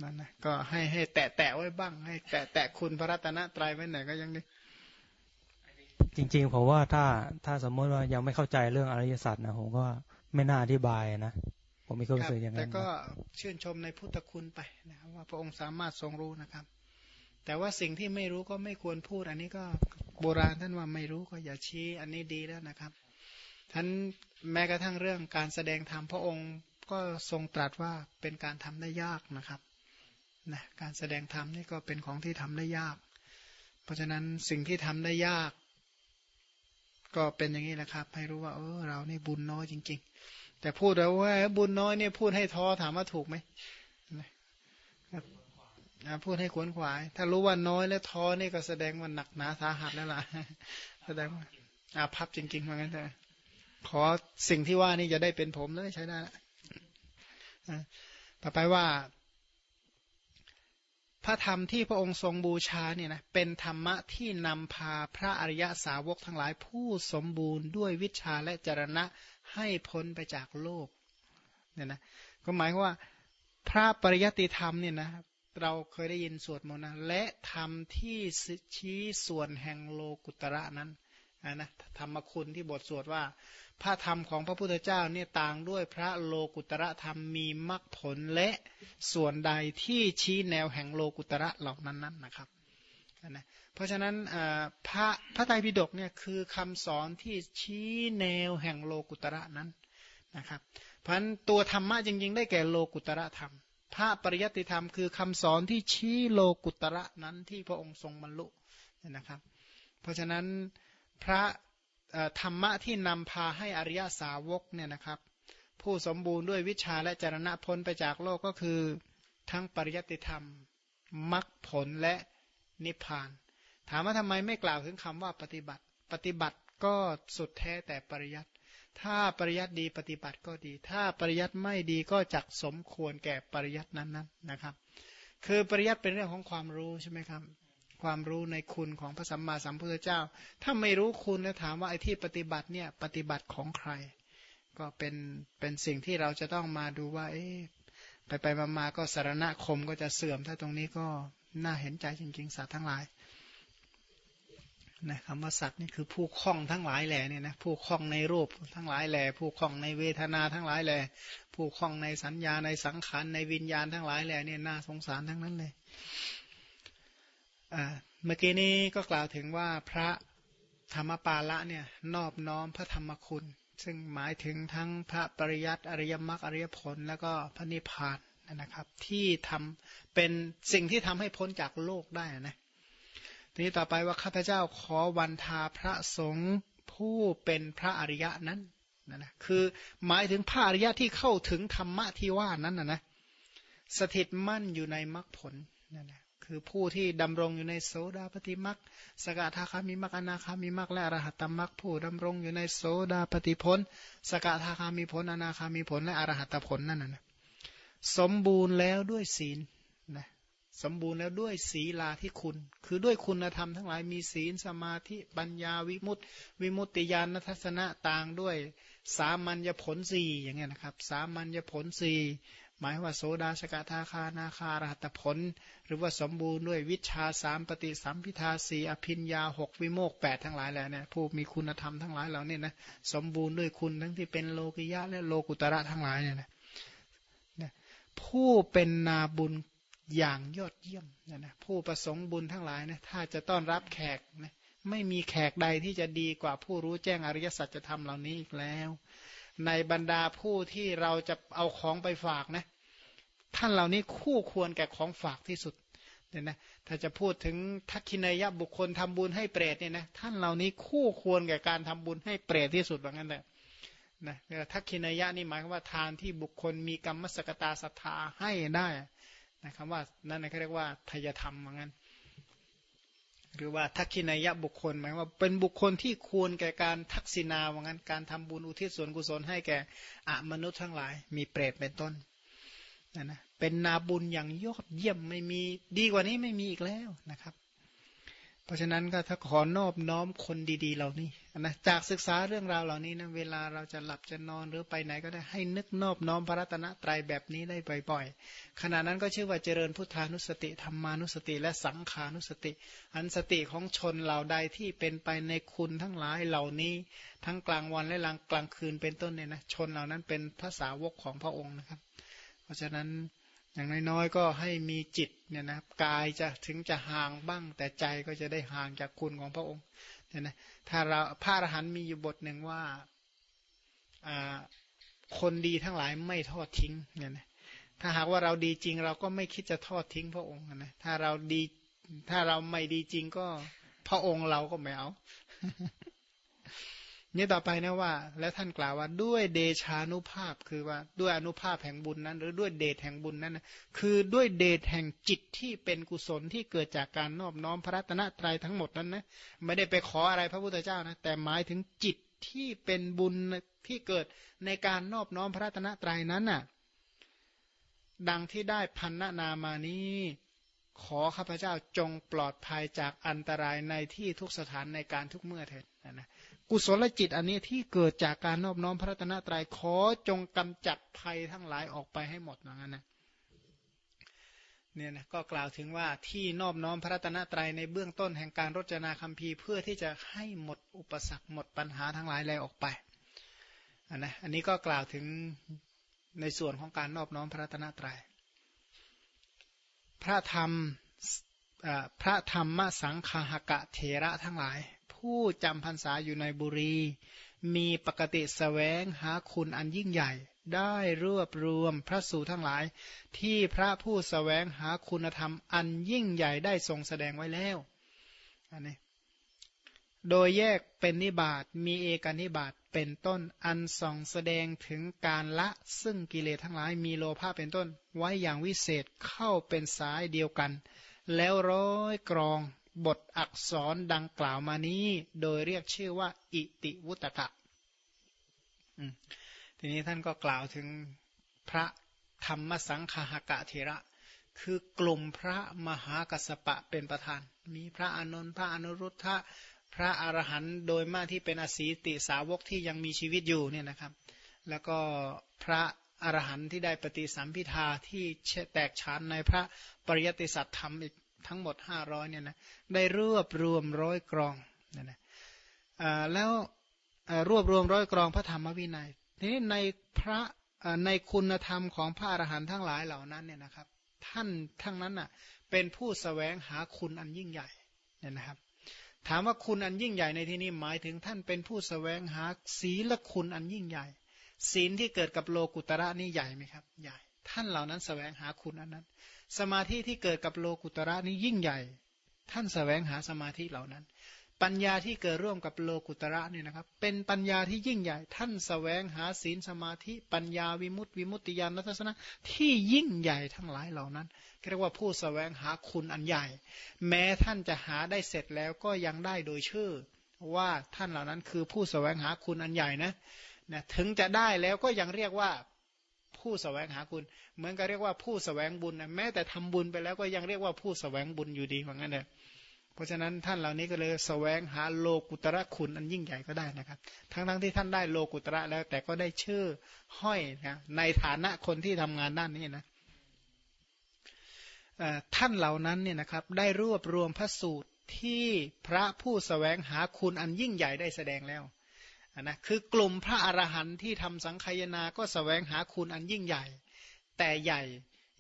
นั่นนะก็ให้ให้แตะแตะไว้บ้าง ให้แตะแตะคุณพระรัตนตรัยไว้ไหนก็ยังดี จริง ๆ ผมว่าถ้าถ้าสมมติว่ายังไม่เข้าใจเรื่องอริยสัจนะผมก็ไม่น่าอธิบายนะผมไม่เข้าใจอย่างนั้นแต่ก็ชื่นชมในพุทธคุณไปนะครับว่าพระองค์สามารถทรงรู้นะครับ แต่ว่าสิ่งที่ไม่รู้ก็ไม่ควรพูด อันนี้ก็โบราณท่านว่าไม่รู้ก็อย่าชี้อันนี้ดีแล้วนะครับท่านแม้กระทั่งเรื่องการแสดงธรรมพระองค์ก็ทรงตรัสว่าเป็นการทำได้ยากนะครับนะการแสดงธรรมนี่ก็เป็นของที่ทำได้ยาก เพราะฉะนั้นสิ่งที่ทำได้ยาก ก็เป็นอย่างนี้แหละครับ ให้รู้ว่าเออเรานี่บุญน้อยจริง ๆ แต่พูดแล้วว่าบุญน้อยเนี่ยพูดให้ท้อถามว่าถูกไหมพูดให้ขวนขวาย ถ้ารู้ว่าน้อยและท้อนี่ก็แสดงว่าหนักหนาสาหัสแล้วล่ะ แสดงว่าอาภัพจริงๆเหมือนกันแต่ขอสิ่งที่ว่านี่จะได้เป็นผมแล้วใช้ได้ละต่อไปว่า พระธรรมที่พระองค์ทรงบูชาเนี่ยนะเป็นธรรมะที่นำพาพระอริยสาวกทั้งหลายผู้สมบูรณ์ด้วยวิชาและจรณะให้พ้นไปจากโลกเนี่ยนะก็หมายว่าพระปริยติธรรมเนี่ยนะเราเคยได้ยินสวดมนต์นะและทำที่ชี้ส่วนแห่งโลกุตระนั้นนะธรรมคุณที่บทสวดว่า พระธรรมของพระพุทธเจ้าเนี่ยต่างด้วยพระโลกุตระธรรมมีมรรคผลและส่วนใดที่ชี้แนวแห่งโลกุตระเหล่านั้นนั้นนะครับนะเพราะฉะนั้นพระพระไตรปิฎกเนี่ยคือคำสอนที่ชี้แนวแห่งโลกุตระนั้นนะครับ เพราะฉะนั้นตัวธรรมะจริงๆ ได้แก่โลกุตระธรรม พระปริยัติธรรมคือคำสอนที่ชี้โลกุตระนั้นที่พระองค์ทรงบรรลุนะครับ เพราะฉะนั้นพระ ธรรมะที่นำพาให้อริยสาวกเนี่ยนะครับ ผู้สมบูรณ์ด้วยวิชาและจรณะพ้นไปจากโลกก็คือ ทั้งปริยติธรรมมรรคผลและนิพพาน ถามว่าทำไมไม่กล่าวถึงคำว่าปฏิบัติ ปฏิบัติก็สุดแท้แต่ปริยัติถ้าปริยัติดีปฏิบัติก็ดี ถ้าปริยัติไม่ดีก็จักสมควรแก่ปริยัตินั้นๆนนะครับ คือปริยัติเป็นเรื่องของความรู้ใช่ไหมครับ ความรู้ในคุณของพระสัมมาสัมพุทธเจ้า ถ้าไม่รู้คุณแล้วถามว่าไอ้ที่ปฏิบัติเนี่ยปฏิบัติของใคร ก็เป็นเป็นสิ่งที่เราจะต้องมาดูว่า เอ๊ไปไปมาๆก็สารณคมก็จะเสื่อม ถ้าตรงนี้ก็น่าเห็นใจจริงๆสัตว์ทั้งหลายนะคำว่าสัตว์นี่คือผู้คล้องทั้งหลายแหล่เนี่ยนะผู้คล้องในรูปทั้งหลายแหล่ผู้คล้องในเวทนาทั้งหลายแหล่ผู้คล้องในสัญญาในสังขารในวิญญาณทั้งหลายแหล่เนี่ยน่าสงสารทั้งนั้นเลย เมื่อกี้นี้ก็กล่าวถึงว่าพระธรรมปาละเนี่ยนอบน้อมพระธรรมคุณ ซึ่งหมายถึงทั้งพระปริยัติอริยมรรคอริยผล แล้วก็พระนิพพานนะครับที่ทำเป็นสิ่งที่ทำให้พ้นจากโลกได้นะทีนี้ต่อไปว่าข้าพเจ้าขอวันทาพระสงฆ์ผู้เป็นพระอริยะนั้นนะนะคือหมายถึงพระอริยะที่เข้าถึงธรรมะที่ว่านั้นนะนะสถิตมั่นอยู่ในมรรคผลนั่นนะ คือผู้ที่ดำรงอยู่ในโสดาปฏิมรรคสกทาคามีมรรคอนาคามีมรรคและอรหัตตมรรคผู้ดำรงอยู่ในโสดาปฏิผลสกทาคามีผลอนาคามีผลและอรหัตผลนั่นนะสมบูรณ์แล้วด้วยศีลนะสมบูรณ์แล้วด้วยศีลาที่คุณ คือด้วยคุณธรรมทั้งหลายมีศีลสมาธิปัญญาวิมุตติ วิมุตติญาณทัศนะต่างด้วย สามัญญผลสี่อย่างเงี้ยนะครับ สามัญญผลสี่ หมายว่าโสดาสกทาคานาคารหัตผล หรือว่าสมบูรณ์ด้วยวิชาสามปฏิสัมพิทาสีอภินยาหกวิโมกแปดทั้งหลายแล้วเนี่ยผู้มีคุณธรรมทั้งหลายเหล่านี้นะสมบูรณ์ด้วยคุณทั้งที่เป็นโลกิยะและโลกุตระทั้งหลายเนี่ยนะผู้เป็นนาบุญอย่างยอดเยี่ยมนะนะผู้ประสงค์บุญทั้งหลายนะถ้าจะต้อนรับแขกนะไม่มีแขกใดที่จะดีกว่าผู้รู้แจ้งอริยสัจธรรมเหล่านี้อีกแล้ว ในบรรดาผู้ที่เราจะเอาของไปฝากนะท่านเหล่านี้คู่ควรแก่ของฝากที่สุดเนี่ยนะถ้าจะพูดถึงทักขินายะบุคคลทำบุญให้เปรตเนี่ยนะท่านเหล่านี้คู่ควรแก่การทำบุญให้เปรตที่สุดว่างั้นแหละนะทักขินายะนี่หมายว่าทานที่บุคคลมีกรรมสกตาศรัทธาให้ได้นะคำว่านั่นเขาเรียกว่าทยธรรมว่างั้น หรือว่าทักขินายะบุคคล หมายว่าเป็นบุคคลที่ควรแก่การทักษิณาว่างั้นการทำบุญอุทิศส่วนกุศลให้แก่อมนุษย์ทั้งหลาย มีเปรตเป็นต้นนะนะเป็นนาบุญอย่างยอดเยี่ยมไม่มีดีกว่านี้ไม่มีอีกแล้วนะครับ เพราะฉะนั้นก็ถ้าขอนอบน้อมคนดี ๆ เหล่านี้นะจากศึกษาเรื่องราวเหล่านี้นะเวลาเราจะหลับจะนอนหรือไปไหนก็ได้ให้นึกนอบน้อมพระรัตนตรัยแบบนี้ได้บ่อยๆขณะนั้นก็ชื่อว่าเจริญพุทธานุสติธรรมานุสติ และสังขานุสติ อันสติของชนเหล่าใดที่เป็นไปในคุณทั้งหลายเหล่านี้ ทั้งกลางวันและกลางคืนเป็นต้นเนี่ยนะชนเหล่านั้นเป็นภาษาวกของพระองค์นะครับ เพราะฉะนั้น อย่างน้อยๆก็ให้มีจิตเนี่ยนะกายจะถึงจะห่างบ้าง แต่ใจก็จะได้ห่างจากคุณของพระองค์เนี่ยนะถ้าเราพระอรหันต์มีอยู่บทหนึ่งว่าคนดีทั้งหลายไม่ทอดทิ้งเนี่ยนะถ้าหากว่าเราดีจริง เราก็ไม่คิดจะทอดทิ้งพระองค์นะถ้าเราดีถ้าเราไม่ดีจริงก็พระองค์เราก็ไม่เอา นี่ต่อไปนะว่า แล้วท่านกล่าวว่าด้วยเดชานุภาพคือว่าด้วยอนุภาพแห่งบุญนั้น หรือด้วยเดชแห่งบุญนั้นนะคือด้วยเดชแห่งจิตที่เป็นกุศลที่เกิดจากการนอบน้อมพระรัตนตรัยทั้งหมดนั้นนะไม่ได้ไปขออะไรพระพุทธเจ้านะแต่หมายถึงจิตที่เป็นบุญที่เกิดในการนอบน้อมพระรัตนตรัยนั้นน่ะดังที่ได้พันนานามานี้ขอข้าพเจ้าจงปลอดภัยจากอันตรายในที่ทุกสถานในการทุกเมื่อเถิดนะ กุศลจิตอันนี้ที่เกิดจากการนอบน้อมพระตนตรัยขอจงกำจัดภัยทั้งหลายออกไปให้หมดอย่างนั้นนะเนี่ยนะก็กล่าวถึงว่าที่นอบน้อมพระตนตรัยในเบื้องต้นแห่งการรจนาคัมภีร์เพื่อที่จะให้หมดอุปสรรคหมดปัญหาทั้งหลายอะไรออกไปอันนะอันนี้ก็กล่าวถึงในส่วนของการนอบน้อมพระตนตรัย พระธรรมพระธรรมสังคหกะเทระทั้งหลาย ผู้จำพรรษาอยู่ในบุรี มีปกติสแสวงหาคุณอันยิ่งใหญ่ ได้รวบรวมพระสูตรทั้งหลาย ที่พระผู้สแสวงหาคุณธรรมอันยิ่งใหญ่ได้ทรงแสดงไว้แล้วอันนี้โดยแยกเป็นนิบาตมีเอกนิบาตเป็นต้นอันส่องแสดงถึงการละซึ่งกิเลสทั้งหลายมีโลภะเป็นต้น ไว้อย่างวิเศษเข้าเป็นสายเดียวกัน แล้วร้อยกรอง บทอักษรดังกล่าวมานี้ โดยเรียกชื่อว่า อิติวุตกะทีนี้ท่านก็กล่าวถึงพระธรรมสังคหกะเทระ คือกลุ่มพระมหากัสปะเป็นประธาน มีพระอานนท์พระอนุรุทธะพระอรหันต์โดยมากที่เป็นอสีติสาวกที่ยังมีชีวิตอยู่เนี่ยนะครับ แล้วก็พระอรหันต์ที่ได้ปฏิสัมพิทาที่แตกฉานในพระปริยติสัตธรรมอีก ทั้งหมดห้าร้อยเนี่ยนะได้รวบรวมร้อยกรองนะนะแล้วรวบรวมร้อยกรองพระธรรมวินัยทีนี้ในพระในคุณธรรมของพระอรหันต์ทั้งหลายเหล่านั้นเนี่ยนะครับ ท่านทั้งนั้นอะเป็นผู้สแสวงหาคุณอันยิ่งใหญ่เนี่ยนะครับ ถามว่าคุณอันยิ่งใหญ่ในที่นี้หมายถึงท่านเป็นผู้สแสวงหาศีลคุณอันยิ่งใหญ่ ศีลที่เกิดกับโลกุตระนี่ใหญ่ไหมครับใหญ่ท่านเหล่านั้นสแสวงหาคุณอันนั้นส สมาธิที่เกิดกับโลกุตระนี่ยิ่งใหญ่ ท่านสแสวงหาสมาธิเหล่านั้น ปัญญาที่เกิดร่วมกับโลกุตระเนี่ยนะครับ เป็นปัญญาที่ยิ่งใหญ่ ท่านสแสวงหาศีลสมาธิ ปัญญาวิมุตติวิมุตติญาณทัศนะที่ยิ่งใหญ่ทั้งหลายเหล่านั้นเรียกว่าผู้สแสวงหาคุณอันใหญ่ แม้ท่านจะหาได้เสร็จแล้วก็ยังได้โดยชื่อ ว่าท่านเหล่านั้นคือผู้สแสวงหาคุณอันใหญ่นะนะถึงจะได้แล้วก็ยังเรียกว่า ผู้สแสวงหาคุณ เหมือนกับเรียกว่าผู้สแสวงบุญนะแม้แต่ทำบุญไปแล้วก็ยังเรียกว่าผู้สแสวงบุญอยู่ดีเหมือนกันเลยเพราะฉะนั้นท่านเหล่านี้ก็เลยสแสวงหาโลกุตระคุณอันยิ่งใหญ่ก็ได้นะครับ ทั้งทั้งที่ท่านได้โลกุตระแล้ว แต่ก็ได้ชื่อห้อยนะในฐานะคนที่ทำงานด้านนี้นะท่านเหล่านั้นเนี่ยนะครับได้รวบรวมพระสูตรที่พระผู้สแสวงหาคุณอันยิ่งใหญ่ได้แสดงแล้ว นะคือกลุ่มพระอรหันต์ที่ทำสังขยนาก็สแสวงหาคุณอันยิ่งใหญ่ แต่ใหญ่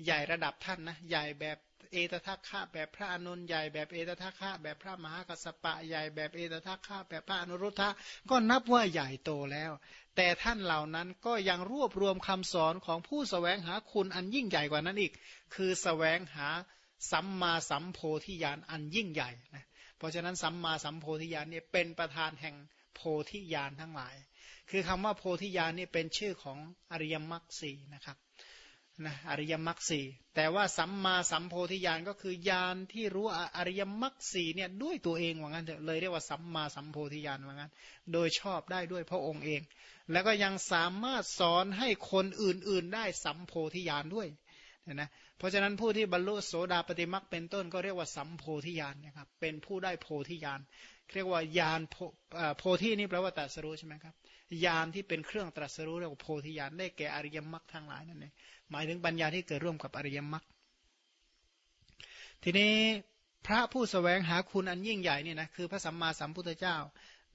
ใหญ่ระดับท่านนะใหญ่แบบเอตทัคคะแบบพระอนุนใหญ่แบบเอตทัคคะแบบพระมหากัสปะใหญ่แบบเอตทัคคะแบบพระอนุรุทธะก็นับว่าใหญ่โตแล้ว แต่ท่านเหล่านั้นก็ยังรวบรวมคำสอนของผู้สแสวงหาคุณอันยิ่งใหญ่กว่านั้นอีก คือสแสวงหาสัมมาสัมโพธิญาณอันยิ่งใหญ่นะเพราะฉะนั้นสัมมาสัมโพธิญาณเนี่ยเป็นประธานแห่ง โพธิญาณทั้งหลาย คือคำว่าโพธิญาณนี่เป็นชื่อของอริยมรรคสีนะครับนะอริยมรรคสี่แต่ว่าสัมมาสัมโพธิญาณก็คือญาณที่รู้อริยมรรคสี่เนี่ยด้วยตัวเองว่างั้นเถอะเลยเรียกว่าสัมมาสัมโพธิญาณว่างั้น โดยชอบได้ด้วยพระองค์เอง แล้วก็ยังสามารถสอนให้คนอื่นๆได้สัมโพธิญาณด้วยนะเพราะฉะนั้นผู้ที่บรรลุโสดาปฏิมักเป็นต้นก็เรียกว่าสัมโพธิญาณนะครับเป็นผู้ได้โพธิญาณ เรียกว่าญาณโพธินี่แปลว่าตรัสรู้ใช่ไหมครับญาณที่เป็นเครื่องตรัสรู้เรียกว่าโพธิญาณได้แก่อริยมรรคทั้งหลายนั่นเองหมายถึงปัญญาที่เกิดร่วมกับอริยมรรคทีนี้พระผู้สแสวงหาคุณอันยิ่งใหญ่เนี่ยนะคือพระสัมมาสัมพุทธเจ้า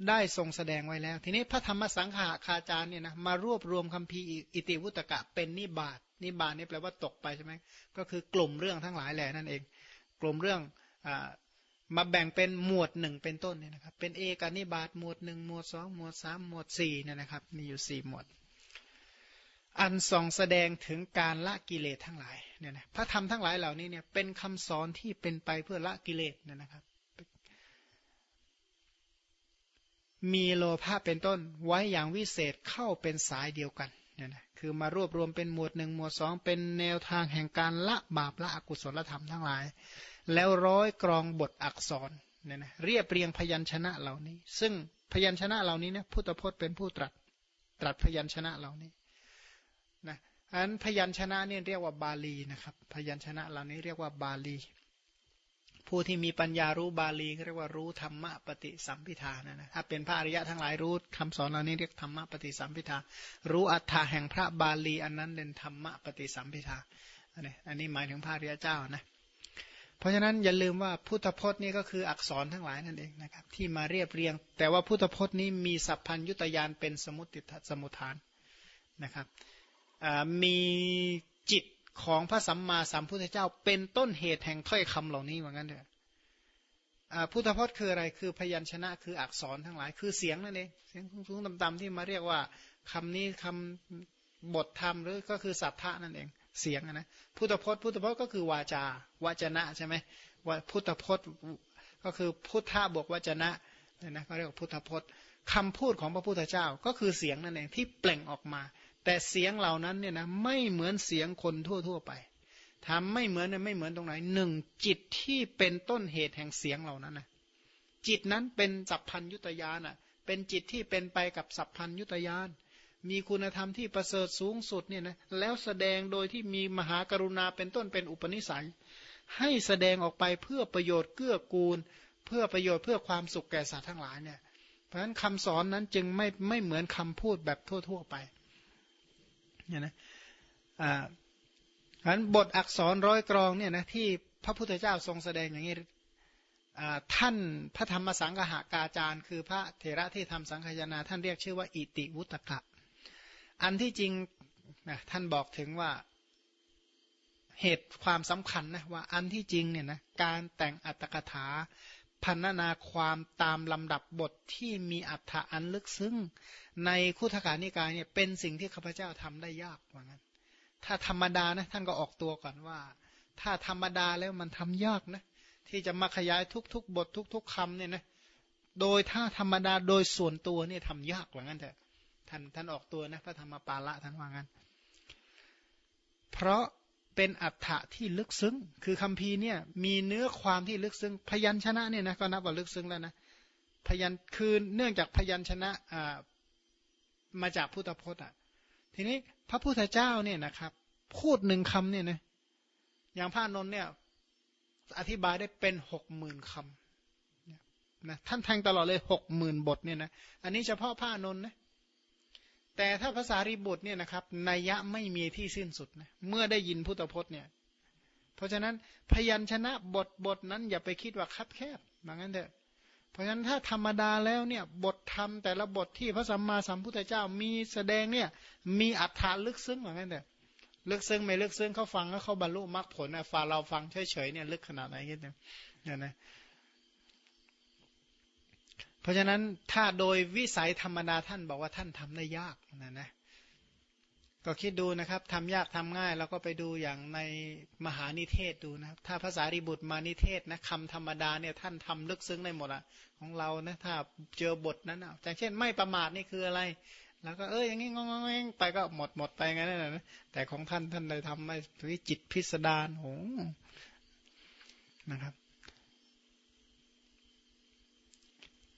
ได้ทรงแสดงไว้แล้ว ทีนี้พระธรรมสังฆาคาจารย์เนี่ยนะมารวบรวมคัมภีร์อิติวุตกะเป็นนิบาตนิบาตนี่แปลว่าตกไปใช่ไหมก็คือกลุ่มเรื่องทั้งหลายแหล่นั่นเอง กลุ่มเรื่องอ มาแบ่งเป็นหมวดหนึ่งเป็นต้นเนี่ยนะครับ เป็นเอกนิบาตหมวดหนึ่งหมวดสองหมวดสามหมวดสี่เนี่ยนะครับ มีอยู่สี่หมวด อันส่องแสดงถึงการละกิเลสทั้งหลายเนี่ยนะพระธรรมทั้งหลายเหล่านี้เนี่ยเป็นคำสอนที่เป็นไปเพื่อละกิเลสเนี่ยนะครับ มีโลภะเป็นต้นไว้อย่างวิเศษเข้าเป็นสายเดียวกันเนี่ยนะคือมารวบรวมเป็นหมวดหนึ่งหมวดสองเป็นแนวทางแห่งการละบาปละอกุศลธรรมทั้งหลาย แล้วร้อยกรองบทอักษรเนี่ยนะเรียบเรียงพยัญชนะเหล่านี้ ซึ่งพยัญชนะเหล่านี้เนี่ยพุทธพจน์เป็นผู้ตรัสตรัสพยัญชนะเหล่านี้นะอันพยัญชนะเนี่ยเรียกว่าบาลีนะครับ พยัญชนะเหล่านี้เรียกว่าบาลี ผู้ที่มีปัญญารู้บาลีเรียกว่ารู้ธรรมะปฏิสัมพิธานะนะถ้าเป็นพระอริยะทั้งหลายรู้คำสอนเหล่านี้เรียกธรรมะปฏิสัมพิธารู้อัฏฐะแห่งพระบาลี อันนั้นเป็นธรรมะปฏิสัมพิธาอันนี้อันนี้หมายถึงพระอริยะเจ้านะ เพราะฉะนั้นอย่าลืมว่าพุทธพจน์นี่ก็คืออักษรทั้งหลายนั่นเองนะครับ ที่มาเรียบเรียง แต่ว่าพุทธพจน์นี้มีสัพพัญยุตยานเป็นสมุติสมุทฐานนะครับมีจิตของพระสัมมาสัมพุทธเจ้า เป็นต้นเหตุแห่งถ้อยคำเหล่านี้ว่างั้นเถอะพุทธพจน์คืออะไรคือพยัญชนะคืออักษรทั้งหลาย คือเสียงนั่นเองเสียงสูงๆต่ำๆที่มาเรียกว่าคำนี้คำบทธรรมหรือก็คือสัทธะนั่นเอง เสียงนะพุทธพจน์พุทธพจน์ก็คือวาจาวาจนะใช่ไหมว่าพุทธพจน์ก็คือพุทธะบวกวจนะเนี่ยนะก็เรียกว่าพุทธพจน์คำพูดของพระพุทธเจ้าก็คือเสียงนั่นเองที่เปล่งออกมา แต่เสียงเหล่านั้นเนี่ยนะไม่เหมือนเสียงคนทั่ว ๆ ไปทำไม่เหมือนไม่เหมือนตรงไหนหนึ่งจิตที่เป็นต้นเหตุแห่งเสียงเหล่านั้นนะจิตนั้นเป็นสัพพัญยุตยานอะเป็นจิตที่เป็นไปกับสัพพัญยุตยาน มีคุณธรรมที่ประเสริฐสูงสุดเนี่ยนะแล้วแสดงโดยที่มีมหากรุณาเป็นต้นเป็นอุปนิสัย ให้แสดงออกไปเพื่อประโยชน์เกื้อกูล เพื่อประโยชน์เพื่อความสุขแก่สัตว์ทั้งหลายเนี่ยเพราะฉะนั้นคำสอนนั้นจึงไม่ไม่เหมือนคำพูดแบบทั่ว ๆไปเนี่ยนะอ่าอันบทอักษรร้อยกรองเนี่ยนะที่พระพุทธเจ้าทรงแสดงอย่างนี้ท่านพระธรรมสังฆากาจารย์ คือพระเถระที่ทำสังฆยนาท่านเรียกชื่อว่าอิติวุตกะ อันที่จริงนะท่านบอกถึงว่าเหตุความสำคัญนะว่าอันที่จริงเนี่ยนะการแต่งอัตถกถาพันนาความตามลำดับบทที่มีอัฏฐอันลึกซึ้งในคุถการนิกายเนี่ยเป็นสิ่งที่ข้าพเจ้าทำได้ยากว่างั้น ถ้าธรรมดานะท่านก็ออกตัวก่อนว่า ถ้าธรรมดาแล้วมันทำยากนะที่จะมาขยายทุกๆ บททุก ๆคำเนี่ยนะโดยถ้าธรรมดาโดยส่วนตัวเนี่ยทำยากว่างั้นเถอะ ท่านท่านออกตัวนะพระธรรมปาละท่านว่างั้น เพราะเป็นอัฏฐะที่ลึกซึ้ง คือคำพีเนี่ยมีเนื้อความที่ลึกซึ้ง พยัญชนะเนี่ยนะก็นับว่าลึกซึ้งแล้วนะ พยัญคือเนื่องจากพยัญชนะอ่ามาจากพุทธพจน์อะ ทีนี้พระพุทธเจ้าเนี่ยนะครับ พูดหนึ่งคำเนี่ยนะอย่างพระนนท์เนี่ยอธิบายได้เป็นหกหมื่นคำนะท่านแทงตลอดเลยหกหมื่นบทเนี่ยนะ อันนี้เฉพาะพระนนท์นะ แต่ถ้าภาษาริบุตรเนี่ยนะครับนัยยะไม่มีที่สิ้นสุดนะเมื่อได้ยินพุทธพจน์เนี่ย เพราะฉะนั้นพยัญชนะบทบทนั้นอย่าไปคิดว่าคับแคบเหมือนกันเถอะเพราะฉะนั้นถ้าธรรมดาแล้วเนี่ยบทธรรมแต่ละบทที่พระสัมมาสัมพุทธเจ้ามีแสดงเนี่ยมีอัตถาลึกซึ้งเหมือนกันเถอะลึกซึ้งไม่ลึกซึ้งเขาฟังแล้วเขาบรรลุมรรคผลนะฟังเราฟังเฉยๆเนี่ยลึกขนาดไหนกันเนี่ยนะ ราะฉะนั้นถ้าโดยวิสัยธรรมดาท่านบอกว่าท่านทำได้ยากนะนะก็คิดดูนะครับทำยากทำง่ายแล้วก็ไปดูอย่างในมหานิเทศดูนะครับ ถ้าภาษาริบุตรมานิเทศนะคำธรรมดาเนี่ยท่านทำลึกซึ้งได้หมดอะของเรานะถ้าเจอบทนั้นอะอย่างเช่น ไม่ประมาทนี่คืออะไร แล้วก็เอออย่างงี้งงงไปก็หมดหมดไปงั้นนะแต่ของท่านท่านเลยทำไม่วิจิตพิสดารโหนะครับ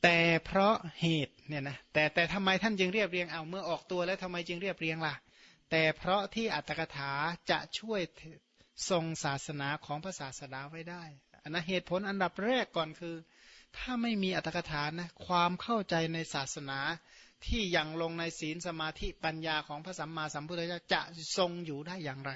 แต่เพราะเหตุเนี่ยนะแต่แต่ทำไมท่านจึงเรียบเรียงเอาเมื่อออกตัวแล้วทำไมจึงเรียบเรียงล่ะ แต่เพราะที่อัตถกถาจะช่วยทรงศาสนาของพระศาสดาไว้ได้อันนะเหตุผลอันดับแรกก่อนคือ ถ้าไม่มีอัตถกถานะความเข้าใจในศาสนาที่ยังลงในศีลสมาธิปัญญาของพระสัมมาสัมพุทธเจ้าจะทรงอยู่ได้อย่างไร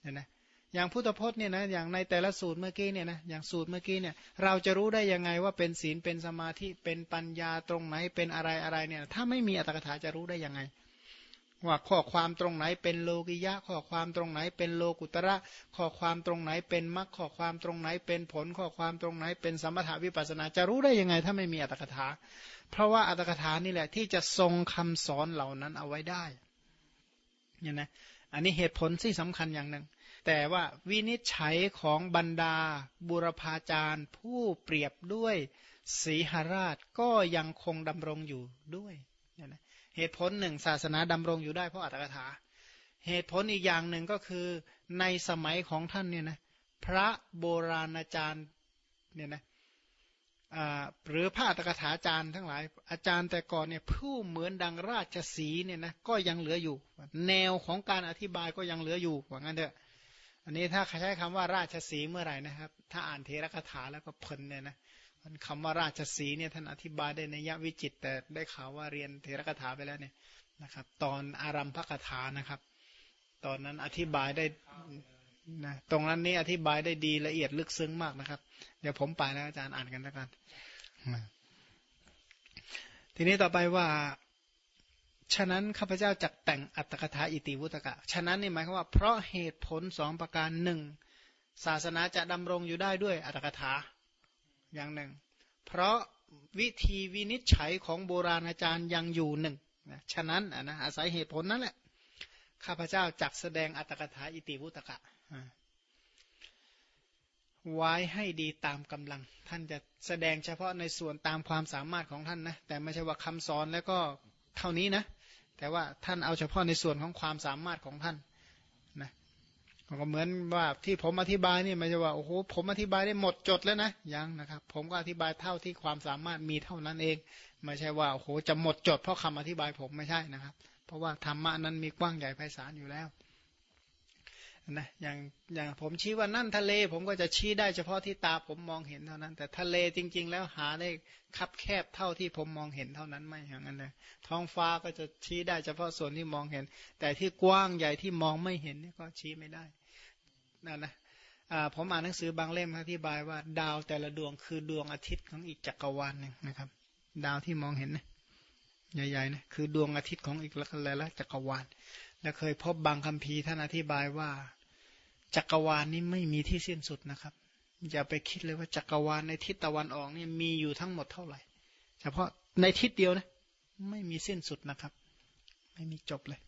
เนี่ยนะ อย่างพุทธพจน์เนี่ยนะอย่างในแต่ละสูตรเมื่อกี้เนี่ยนะอย่างสูตรเมื่อกี้เนี่ยเราจะรู้ได้ยังไงว่าเป็นศีลเป็นสมาธิเป็นปัญญาตรงไหนเป็นอะไรอะไรเนี่ยถ้าไม่มีอัตถกถาจะรู้ได้ยังไง ว่าข้อความตรงไหนเป็นโลกิยะ ข้อความตรงไหนเป็นโลกุตระ ข้อความตรงไหนเป็นมรรคข้อความตรงไหนเป็นผล ข้อความตรงไหนเป็นสมถาวิปัสนาจะรู้ได้ยังไง ถ้าไม่มีอัตถกถา เพราะว่าอัตถกถานี่แหละที่จะทรงคำสอนเหล่านั้นเอาไว้ได้เนี่ยนะอันนี้เหตุผลที่สำคัญอย่างหนึ่ง แต่ว่าวินิจฉัยของบรรดา บุรพาจารย์ ผู้เปรียบด้วยสีหราชก็ยังคงดำรงอยู่ด้วยเหตุผลหนึ่งศาสนาดำรงอยู่ได้เพราะอัตถกถา เหตุผลอีกอย่างหนึ่งก็คือในสมัยของท่านเนี่ยนะพระโบราณอาจารย์เนี่ยนะหรือพระอัตถกถาจารย์ทั้งหลาย อาจารย์แต่ก่อนเนี่ยผู้เหมือนดังราชสีเนี่ยนะก็ยังเหลืออยู่ แนวของการอธิบายก็ยังเหลืออยู่ว่างั้นเถอะ อันนี้ถ้าใช้คำว่าราชสีเมื่อไหร่นะครับ ถ้าอ่านเทระคาถาแล้วก็เพลินเนี่ยนะคำว่าราชสีเนี่ยท่านอธิบายได้ในยะวิจิต แต่ได้ข่าวว่าเรียนเทระคาถาไปแล้วเนี่ยนะครับ ตอนอารัมพคาถานะครับ ตอนนั้นอธิบายได้นะตรงนั้นนี้อธิบายได้ดีละเอียดลึกซึ้งมากนะครับ เดี๋ยวผมไปแล้วอาจารย์อ่านกันแล้วกันทีนี้ต่อไปว่า ฉะนั้นข้าพเจ้าจักแต่งอัตถกถาอิติวุตกะ ฉะนั้นนี่หมายความว่า เพราะเหตุผลสองประการหนึ่งศาสนาจะดำรงอยู่ได้ด้วยอัตถกถาอย่างหนึ่ง เพราะวิธีวินิจฉัยของโบราณอาจารย์ยังอยู่หนึ่งฉะนั้นนะอาศัยเหตุผลนั่นแหละข้าพเจ้าจักแสดงอัตถกถาอิติวุตกะไว้ให้ดีตามกำลัง ท่านจะแสดงเฉพาะในส่วนตามความสามารถของท่านนะแต่ไม่ใช่ว่าคำสอนแล้วก็เท่านี้นะ แต่ว่าท่านเอาเฉพาะในส่วนของความสามารถของท่านนะก็เหมือนว่าที่ผมอธิบายนี่มันจะว่าโอ้โหผมอธิบายได้หมดจดแล้วนะยังนะครับ ผมก็อธิบายเท่าที่ความสามารถมีเท่านั้นเอง ไม่ใช่ว่าโอ้โหจะหมดจดเพราะคำอธิบายผมไม่ใช่นะครับ เพราะว่าธรรมะนั้นมีกว้างใหญ่ไพศาลอยู่แล้ว นะอย่างอย่างผมชี้ว่านั่นทะเล ผมก็จะชี้ได้เฉพาะที่ตาผมมองเห็นเท่านั้น แต่ทะเลจริง ๆ แล้วหาได้คับแคบเท่าที่ผมมองเห็นเท่านั้นไม่อย่างนั้นเลยท้องฟ้าก็จะชี้ได้เฉพาะส่วนที่มองเห็น แต่ที่กว้างใหญ่ที่มองไม่เห็นนี่ก็ชี้ไม่ได้นั่นนะผมอ่านหนังสือบางเล่มอธิบายว่า ดาวแต่ละดวงคือดวงอาทิตย์ของอีกจักรวาลหนึ่งนะครับ ดาวที่มองเห็นนะใหญ่ๆนะคือดวงอาทิตย์ของอีกหลายๆจักรวาล และเคยพบบางคัมภีร์ท่านอธิบายว่า จักรวาลนี้ไม่มีที่สิ้นสุดนะครับอย่าไปคิดเลยว่าจักรวาลในทิศตะวันออกนี่มีอยู่ทั้งหมดเท่าไหร่ เฉพาะในทิศเดียวนะไม่มีสิ้นสุดนะครับ ไม่มีจบเลย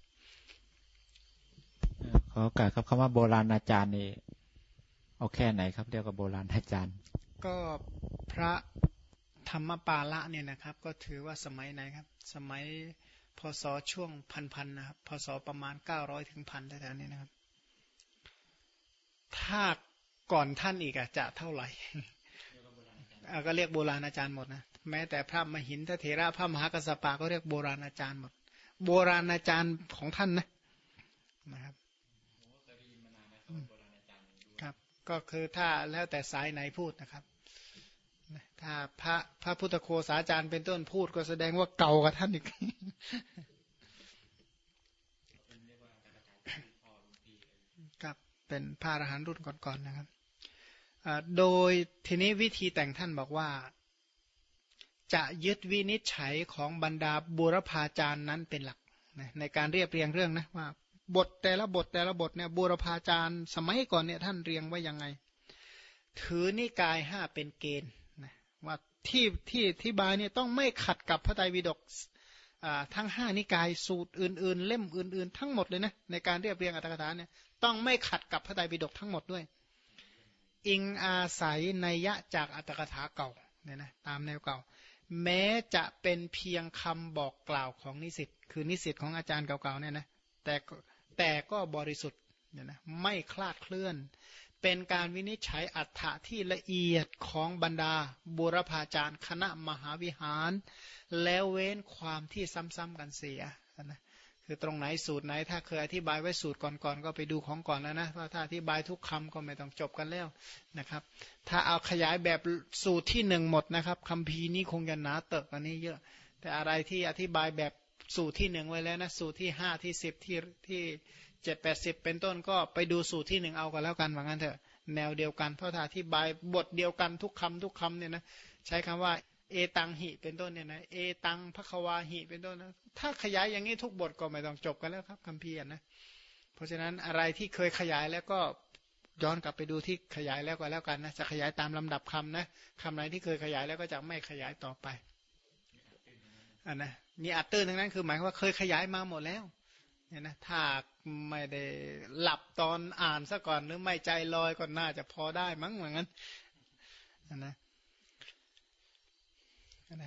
ขอโอกาสครับคำว่าโบราณอาจารย์นี่เอาแค่ไหนครับ เรียกว่าโบราณอาจารย์ ก็พระธรรมปาละเนี่ยนะครับ ก็ถือว่าสมัยไหนครับ สมัย พศช่วงพันๆนะครับพศประมาณเก้าร้อยถึงพันแถวๆนี้นะครับ ถ้าก่อนท่านอีกอะจะเท่าไหร่ก็เรียกโบราณอาจารย์หมดนะแม้แต่พระมหินทเถระพระมหากัสสปะก็เรียกโบราณอาจารย์หมด โบราณอาจารย์ของท่านนะนะครับครับ ก็คือถ้าแล้วแต่สายไหนพูดนะครับ ถ้าพระพระพุทธโคสาจารย์เป็นต้นพูดก็แสดงว่าเก่ากว่าท่านอีกครับเป็นพระอรหันต์รุ่นก่อนๆนะครับโดยทีนี้วิธีแต่งท่านบอกว่า จะยึดวินิจฉัยของบรรดาบุรพาจารย์นั้นเป็นหลักในการเรียบเรียงเรื่องนะว่า บทแต่ละบทแต่ละบทเนี่ยบุรพาจารย์สมัยก่อนเนี่ยท่านเรียงไว้ยังไง ถือนิกายห้าเป็นเกณฑ์ ว่าที่ที่ที่บายเนี่ยต้องไม่ขัดกับพระไตรปิฎกทั้งห้านิกายสูตรอื่น ๆ เล่มอื่น ๆ ทั้งหมดเลยนะในการเรียบเรียงอัตถกถาเนี่ยต้องไม่ขัดกับพระไตรปิฎกทั้งหมดด้วย อิงอาศัยนัยยะจากอัตถกถาเก่าเนี่ยนะตามแนวเก่า แม้จะเป็นเพียงคำบอกกล่าวของนิสิตคือนิสิตของอาจารย์เก่าๆเนี่ยนะแต่แต่ก็บริสุทธิ์เนี่ยนะไม่คลาดเคลื่อน เป็นการวินิจฉัยอัฏฐะที่ละเอียดของบรรดาบุรพาจารย์คณะมหาวิหาร แล้วเว้นความที่ซ้ำๆกันเสียนะคือตรงไหนสูตรไหน ถ้าเคยอธิบายไว้สูตรก่อนๆก็ไปดูของก่อนแล้วนะว่าถ้าอธิบายทุกคำก็ไม่ต้องจบกันแล้วนะครับ ถ้าเอาขยายแบบสูตรที่หนึ่งหมดนะครับคำพีนี้คงจะหนาเติบอันนี้เยอะ แต่อะไรที่อธิบายแบบสูตรที่หนึ่งไว้แล้วนะสูตรที่ห้าที่สิบที่ที่ เจ็ดแปดสิบเป็นต้นก็ไปดูสูตรที่หนึ่งเอากันแล้วกันว่างั้นเถอะแนวเดียวกันเพราะถ้าอธิบายบทเดียวกันทุกคำทุกคำเนี่ยนะใช้คำว่าเอตังหิเป็นต้นเนี่ยนะเอตังพระควาหิเป็นต้นนะถ้าขยายอย่างนี้ทุกบทก็ไม่ต้องจบกันแล้วครับคำเพียรนะเพราะฉะนั้นอะไรที่เคยขยายแล้วก็ย้อนกลับไปดูที่ขยายแล้วก็แล้วกันนะจะขยายตามลำดับคำนะคำไหนที่เคยขยายแล้วก็จะไม่ขยายต่อไปอันนะมีอัตเตอร์ทั้งนั้นคือหมายว่าเคยขยายมาหมดแล้ว เนี่ยนะถ้าไม่ได้หลับตอนอ่านซะก่อนหรือไม่ใจลอยก็น่าจะพอได้มั้งเหมือนกันนะ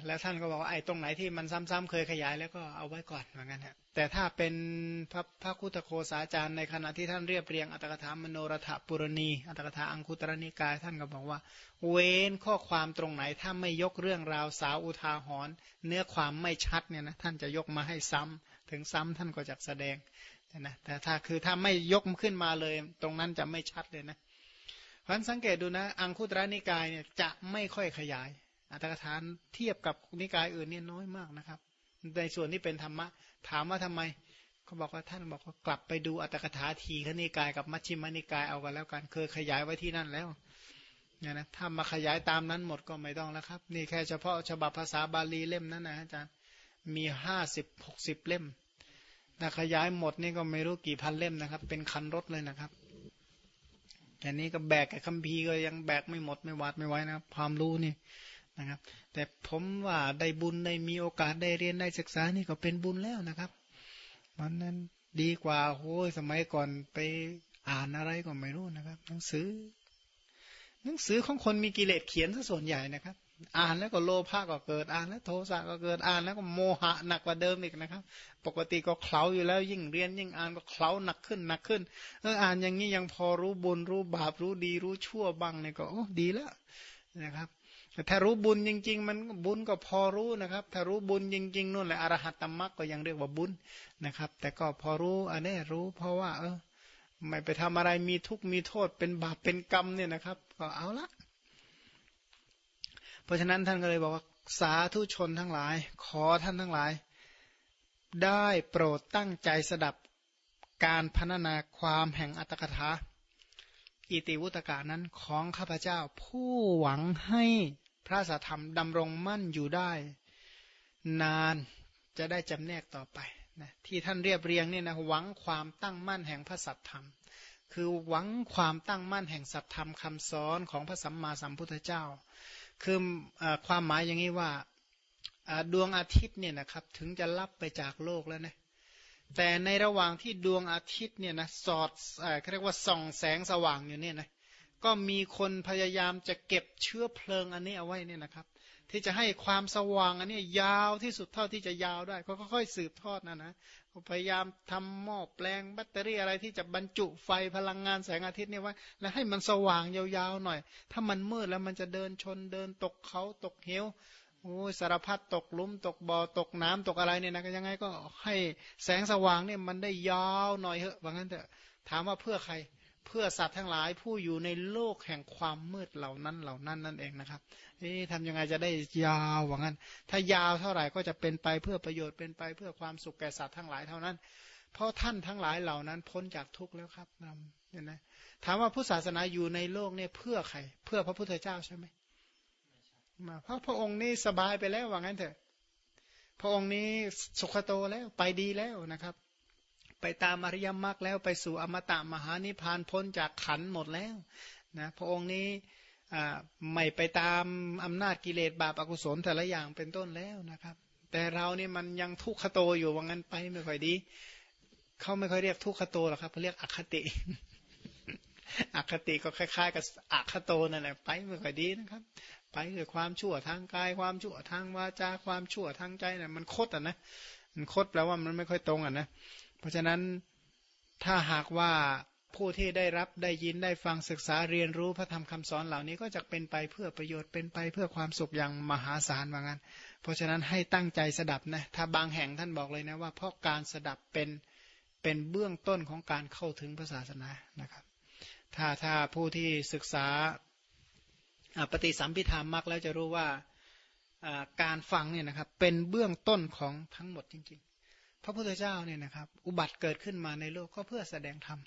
แล้วท่านก็บอกว่าไอ้ตรงไหนที่มันซ้ำๆเคยขยายแล้วก็เอาไว้ก่อนเหมือนกันฮะแต่ถ้าเป็นพระพระคุตโคสาจารย์ในขณะที่ท่านเรียบเรียงอัตถกถามโนรถปุรณีอัตถกถาอังคุตรนิกาย ท่านก็บอกว่า เว้นข้อความตรงไหนถ้าไม่ยกเรื่องราวสาวอุทาหรณ์เนื้อความไม่ชัดเนี่ยนะท่านจะยกมาให้ซ้ำ ถึงซ้ำท่านก็จะแสดงนะแต่ถ้าคือถ้าไม่ยกขึ้นมาเลย ตรงนั้นจะไม่ชัดเลยนะเพราะสังเกตดูนะ อังคุตระนิกายเนี่ยจะไม่ค่อยขยาย อัตถกถานเทียบกับนิกายอื่นเนี่ยน้อยมากนะครับ ในส่วนที่เป็นธรรมะ ถามว่าทำไมเขาบอกว่าท่านบอกว่ากลับไปดูอัตถกถาทีขณิกายกับมัชฌิมานิกายเอากันแล้วกัน เคยขยายไว้ที่นั่นแล้วเนี่ยนะถ้ามาขยายตามนั้นหมดก็ไม่ต้องแล้วครับ นี่แค่เฉพาะฉบับภาษาบาลีเล่มนั้นนะอาจารย์ มีห้าสิบหกสิบเล่มถ้าขยายหมดนี่ก็ไม่รู้กี่พันเล่มนะครับ เป็นคันรถเลยนะครับแค่นี้ก็แบกกับคัมภีร์ก็ยังแบกไม่หมดไม่วาดไม่ไว้นะครับ ความรู้นี่นะครับ แต่ผมว่าได้บุญได้มีโอกาสได้เรียนได้ศึกษานี่ก็เป็นบุญแล้วนะครับมันนั้นดีกว่าโอ้ยสมัยก่อนไปอ่านอะไรก็ไม่รู้นะครับ หนังสือ หนังสือของคนมีกิเลสเขียนซะส่วนใหญ่นะครับ อ่านแล้วก็โลภะก็เกิดอ่านแล้วโทสะก็เกิดอ่านแล้วก็โมหะหนักกว่าเดิมอีกนะครับ ปกติก็เคล้าอยู่แล้วยิ่งเรียนยิ่งอ่านก็เคล้าหนักขึ้นหนักขึ้นเอออ่านอย่างนี้ยังพอรู้บุญรู้บาปรู้ดีรู้ชั่วบ้างเนี่ยก็โอ้ดีแล้วนะครับแต่ถ้ารู้บุญจริง ๆ มันบุญก็พอรู้นะครับ ถ้ารู้บุญจริง ๆนู่นแหละอรหัตตมรรคก็ยังเรียกว่าบุญนะครับ แต่ก็พอรู้อันนี้รู้เพราะว่า เออไม่ไปทำอะไรมีทุกข์มีโทษเป็นบาปเป็นกรรมเนี่ยนะครับ ก็เอาละ เพราะฉะนั้นท่านก็เลยบอกว่าสาธุชนทั้งหลาย ขอท่านทั้งหลาย ได้โปรดตั้งใจสดับการพรรณนาความแห่งอัตถกถาอิติวุตกานั้นของข้าพเจ้าผู้หวังให้พระสธรรมดำรงมั่นอยู่ได้ นานจะได้จำแนกต่อไปนะที่ท่านเรียบเรียงเนี่ยนะหวังความตั้งมั่นแห่งพระสัทธรรม คือหวังความตั้งมั่นแห่งสัตธรรมคำสอนของพระสัมมาสัมพุทธเจ้า คืออความหมายอย่างนี้ว่าดวงอาทิตย์เนี่ยนะครับถึงจะลับไปจากโลกแล้วนะแต่ในระหว่างที่ดวงอาทิตย์เนี่ยนะสอดเขาเรียกว่าส่องแสงสว่างอยู่เนี่ยนะก็มีคนพยายามจะเก็บเชื้อเพลิงอันนี้เอาไว้เนี่ยนะครับ ที่จะให้ความสว่างอันนี้ยาวที่สุดเท่าที่จะยาวได้ก็ค่อยๆสืบทอดนะนะ พยายามทำหม้อแปลงแบตเตอรี่อะไรที่จะบรรจุไฟพลังงานแสงอาทิตย์เนี่ยไว้แล้วให้มันสว่างยาวๆหน่อย ถ้ามันมืดแล้วมันจะเดินชนเดินตกเขาตกเหวโอ้สารพัดตกลุมตกบ่อตกน้ำตกอะไรเนี่ยนะก็ยังไงก็ให้แสงสว่างเนี่ยมันได้ยาวหน่อยเหอะว่างั้นเถอะถามว่าเพื่อใคร เพื่อสัตว์ทั้งหลายผู้อยู่ในโลกแห่งความมืดเหล่านั้นเหล่านั้นนั่นเองนะครับนี่ทำยังไงจะได้ยาวว่างั้น ถ้ายาวเท่าไหร่ก็จะเป็นไปเพื่อประโยชน์เป็นไปเพื่อความสุขแก่สัตว์ทั้งหลายเท่านั้น เพราะท่านทั้งหลายเหล่านั้นพ้นจากทุกข์แล้วครับนำเนี่ยนะถามว่าพุทธศาสนาอยู่ในโลกเนี่ยเพื่อใคร เพื่อพระพุทธเจ้าใช่ไหมมาเพราะพระองค์นี่สบายไปแล้วว่างั้นเถอะ พระองค์นี้สุขโตแล้วไปดีแล้วนะครับ ไปตามอริยมรรคแล้วไปสู่อมตะมหานิพพานพ้นจากขันหมดแล้วนะพระองค์นี้ไม่ไปตามอำนาจกิเลสบาปอกุศลแต่ละอย่างเป็นต้นแล้วนะครับ แต่เราเนี่ยมันยังทุกขโตอยู่ว่างั้นไปไม่ค่อยดี เขาไม่ค่อยเรียกทุกขโตหรอกครับเขาเรียกอคติอคติก็คล้ายๆ กับอคโตนั่นแหละไปไม่ค่อยดีนะครับ ไปด้วยความชั่วทางกาย ความชั่วทางวาจาความชั่วทางใจนี่ยมันคดอะนะมันคดแปลว่ามันไม่ค่อยตรงอะนะ เพราะฉะนั้นถ้าหากว่าผู้ที่ได้รับได้ยินได้ฟังศึกษาเรียนรู้พระธรรมคำสอนเหล่านี้ก็จะเป็นไปเพื่อประโยชน์เป็นไปเพื่อความสุขอย่างมหาศาลว่างั้น เพราะฉะนั้นให้ตั้งใจสดับนะถ้าบางแห่งท่านบอกเลยนะว่าเพราะการสดับเป็นเป็นเบื้องต้นของการเข้าถึงพระศาสนานะครับ ถ้าถ้าผู้ที่ศึกษาปฏิสัมพิธามมักแล้วจะรู้ว่าการฟังเนี่ยนะครับเป็นเบื้องต้นของทั้งหมดจริง ระพุทธเจ้าเนี่ยนะครับอุบัติเกิดขึ้นมาในโลกก็เพื่อแสดงธรรม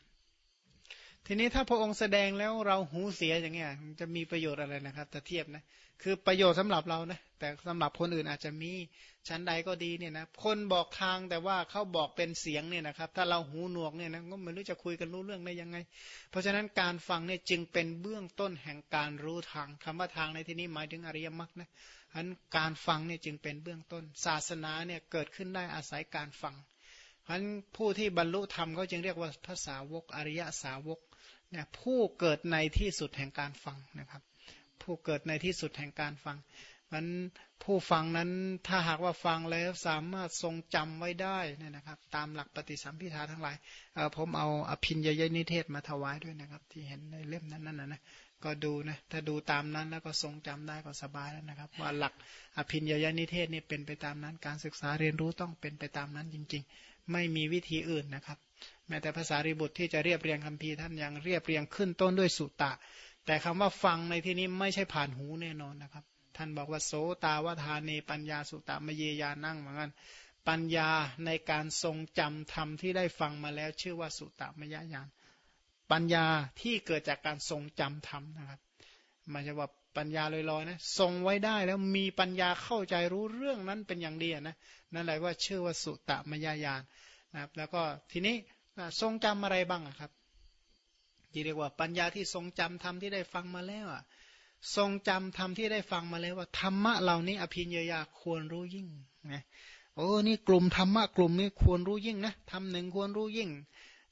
ทีนี้ถ้าพระองค์แสดงแล้วเราหูเสียอย่างเงี้ยจะมีประโยชน์อะไรนะครับจะเทียบนะคือประโยชน์สำหรับเรานะแต่สำหรับคนอื่นอาจจะมีชั้นใดก็ดีเนี่ยนะคนบอกทางแต่ว่าเขาบอกเป็นเสียงเนี่ยนะครับ ถ้าเราหูหนวกเนี่ยนะก็ไม่รู้จะคุยกันรู้เรื่องได้ยังไง เพราะฉะนั้นการฟังเนี่ยจึงเป็นเบื้องต้นแห่งการรู้ทางคำว่าทางในที่นี้หมายถึงอริยมรรคนะ อันการฟังเนี่ยจึงเป็นเบื้องต้น ศาสนาเนี่ยเกิดขึ้นได้อาศัยการฟังอันผู้ที่บรรลุธรรมเขาจึงเรียกว่าภาษาวกอริยสาวกเนี่ยผู้เกิดในที่สุดแห่งการฟังนะครับ ผู้เกิดในที่สุดแห่งการฟังมันผู้ฟังนั้นถ้าหากว่าฟังแล้วสามารถทรงจำไว้ได้นี่นะครับ ตามหลักปฏิสัมพิทาทั้งหลายผมเอาอภินยยนิเทศมาถวายด้วยนะครับ ที่เห็นในเล่มนั้นนั่นนะ ก็ดูนะถ้าดูตามนั้นแล้วก็ทรงจำได้ก็สบายแล้วนะครับ ว่าหลักอภินญยยนิเทศนี่เป็นไปตามนั้น การศึกษาเรียนรู้ต้องเป็นไปตามนั้นจริง ๆ ไม่มีวิธีอื่นนะครับ แม้แต่ภาษาริบุตรที่จะเรียบเรียงคัมภีร์ท่านยังเรียบเรียงขึ้นต้นด้วยสุตตะแต่คำว่าฟังในที่นี้ไม่ใช่ผ่านหูแน่นอนนะครับ ท่านบอกว่าโสตาวทานเนปัญญาสุตตะมเยยานั่งเหมือนกันปัญญาในการทรงจำธรรมที่ได้ฟังมาแล้วชื่อว่าสุตตมยญาณ ปัญญาที่เกิดจากการทรงจำธรรมนะครับมันจะว่าปัญญาลอยๆนะทรงไว้ได้แล้วมีปัญญาเข้าใจรู้เรื่องนั้นเป็นอย่างดีนะนั่นแหละว่าชื่อว่าสุตตมยาญาณนะครับแล้วก็ทีนี้ทรงจำอะไรบ้างครับที่เรียกว่าปัญญาที่ทรงจำธรรมที่ได้ฟังมาแล้วอะทรงจำธรรมที่ได้ฟังมาแล้วว่าธรรมะเหล่านี้อภินญญาควรรู้ยิ่งนะโอ้นี่กลุ่มธรรมะกลุ่มนี้ควรรู้ยิ่งนะทำหนึ่งควรรู้ยิ่ง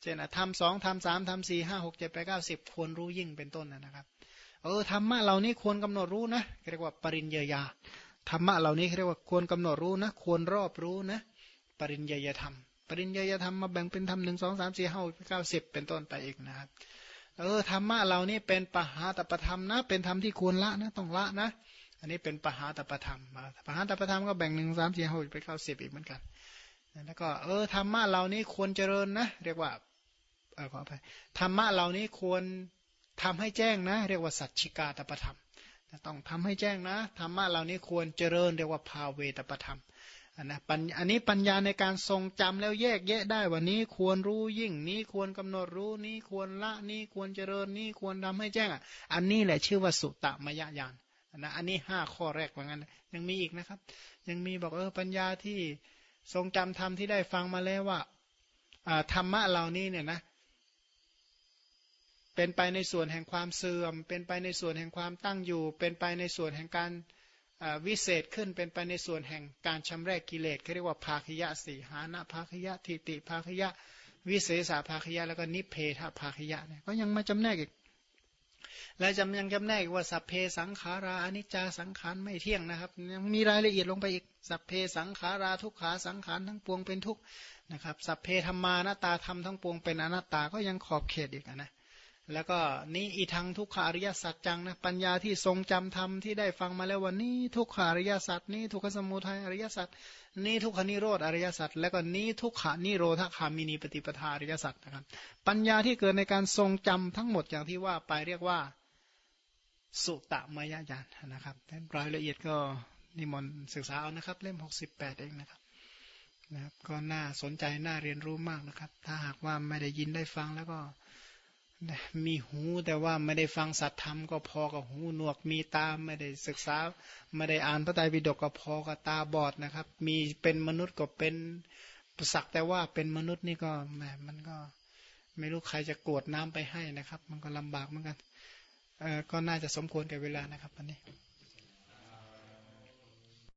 เช่นทำสองทำสามทำสี่ห้าหกเจ็ดแปดเก้าสิบควรรู้ยิ่งเป็นต้นนะครับ เออธรรมะเหล่านี้ควรกำหนดรู้นะเรียกว่าปริญญาญาธรรมะเหล่านี้เรียกว่าควรกำหนดรู้นะ ควรรอบรู้นะ ปริญญาธรรม ปริญญาธรรมมาแบ่งเป็นธรรมหนึ่งสองสามสี่ห้าเก้าสิบเป็นต้นไปอีกนะครับเออธรรมะเหล่านี้เป็นปหาตประธรรมนะ เป็นธรรมที่ควรละนะต้องละนะ อันนี้เป็นปหาตประธรรมปหาตประธรรมก็แบ่งหนึ่งสามสี่ห้าไปเก้าสิบอีกเหมือนกันแล้วก็เออธรรมะเหล่านี้ควรเจริญนะ เรียกว่า ออขออภัยธรรมะเหล่านี้ควรทำให้แจ้งนะ เรียกว่าสัจฉิกาตประธรรมต้องทำให้แจ้งนะธรรมะเหล่านี้ควรเจริญเรียกว่าภาเวตประธรรมอันนะอันนี้ปัญญาในการทรงจำแล้วแยกแยะได้ว่านี้ควรรู้ยิ่งนี้ควรกำหนดรู้นี้ควรละนี้ควรเจริญนี้ควรทำให้แจ้งอันนี้แหละชื่อว่าสุตตมยญาณนะอันนี้ห้าข้อแรกว่างั้น ยังมีอีกนะครับ ยังมีบอกเออปัญญาที่ทรงจำธรรมที่ได้ฟังมาแล้วว่าธรรมะเหล่านี้เนี่ยนะ เป็นไปในส่วนแห่งความเสื่อม เป็นไปในส่วนแห่งความตั้งอยู่ เป็นไปในส่วนแห่งการวิเศษขึ้น เป็นไปในส่วนแห่งการชำรกกิเลสเขาเรียกว่าภาคยะสี่หานะภาคยะทิติภาคยะ วิเศษาภาคยะแล้วก็นิเพทภาคยะเนี่ยก็ยังมาจำแนกอีกและจำยังจำแนกว่าสัพเพสังขาราอนิจจาสังขารไม่เที่ยงนะครับยังมีรายละเอียดลงไปอีกสัพเพสังขาราทุกขาสังขารทั้งปวงเป็นทุกนะครับสัพเพธรรมานาตาธรรมทั้งปวงเป็นอนัตตาก็ยังขอบเขตอีกนะ แล้วก็นี้อีทังทุกขาริยสัจจังนะปัญญาที่ทรงจำธรรมที่ได้ฟังมาแล้ววันนี้ทุกขาริยสัจนี้ทุกขสมุทัยอริยสัจนี้ทุกขานิโรธอริยสัจแล้วก็นี้ทุกขานิโรธคามินีปฏิปทาอริยสัจนะครับ ปัญญาที่เกิดในการทรงจำทั้งหมดอย่างที่ว่าไปเรียกว่า สุตตมยญาณนะครับรายละเอียดก็นิมนต์ศึกษาเอานะครับ เล่ม 68 เองนะครับนะครับ ก็น่าสนใจน่าเรียนรู้มากนะครับ ถ้าหากว่าไม่ได้ยินได้ฟังแล้วก็ มีหูแต่ว่าไม่ได้ฟังสัตธรรมก็พอกับหูหนวกมีตาไม่ได้ศึกษา ไม่ได้อ่านพระไตรปิฎกก็พอกับตาบอดนะครับ มีเป็นมนุษย์ก็เป็นสักแต่ว่าเป็นมนุษย์นี่ก็แหมมันก็ ไม่รู้ใครจะกวดน้ำไปให้นะครับ มันก็ลำบากเหมือนกันก็น่าจะสมควรกับเวลานะครับวันนี้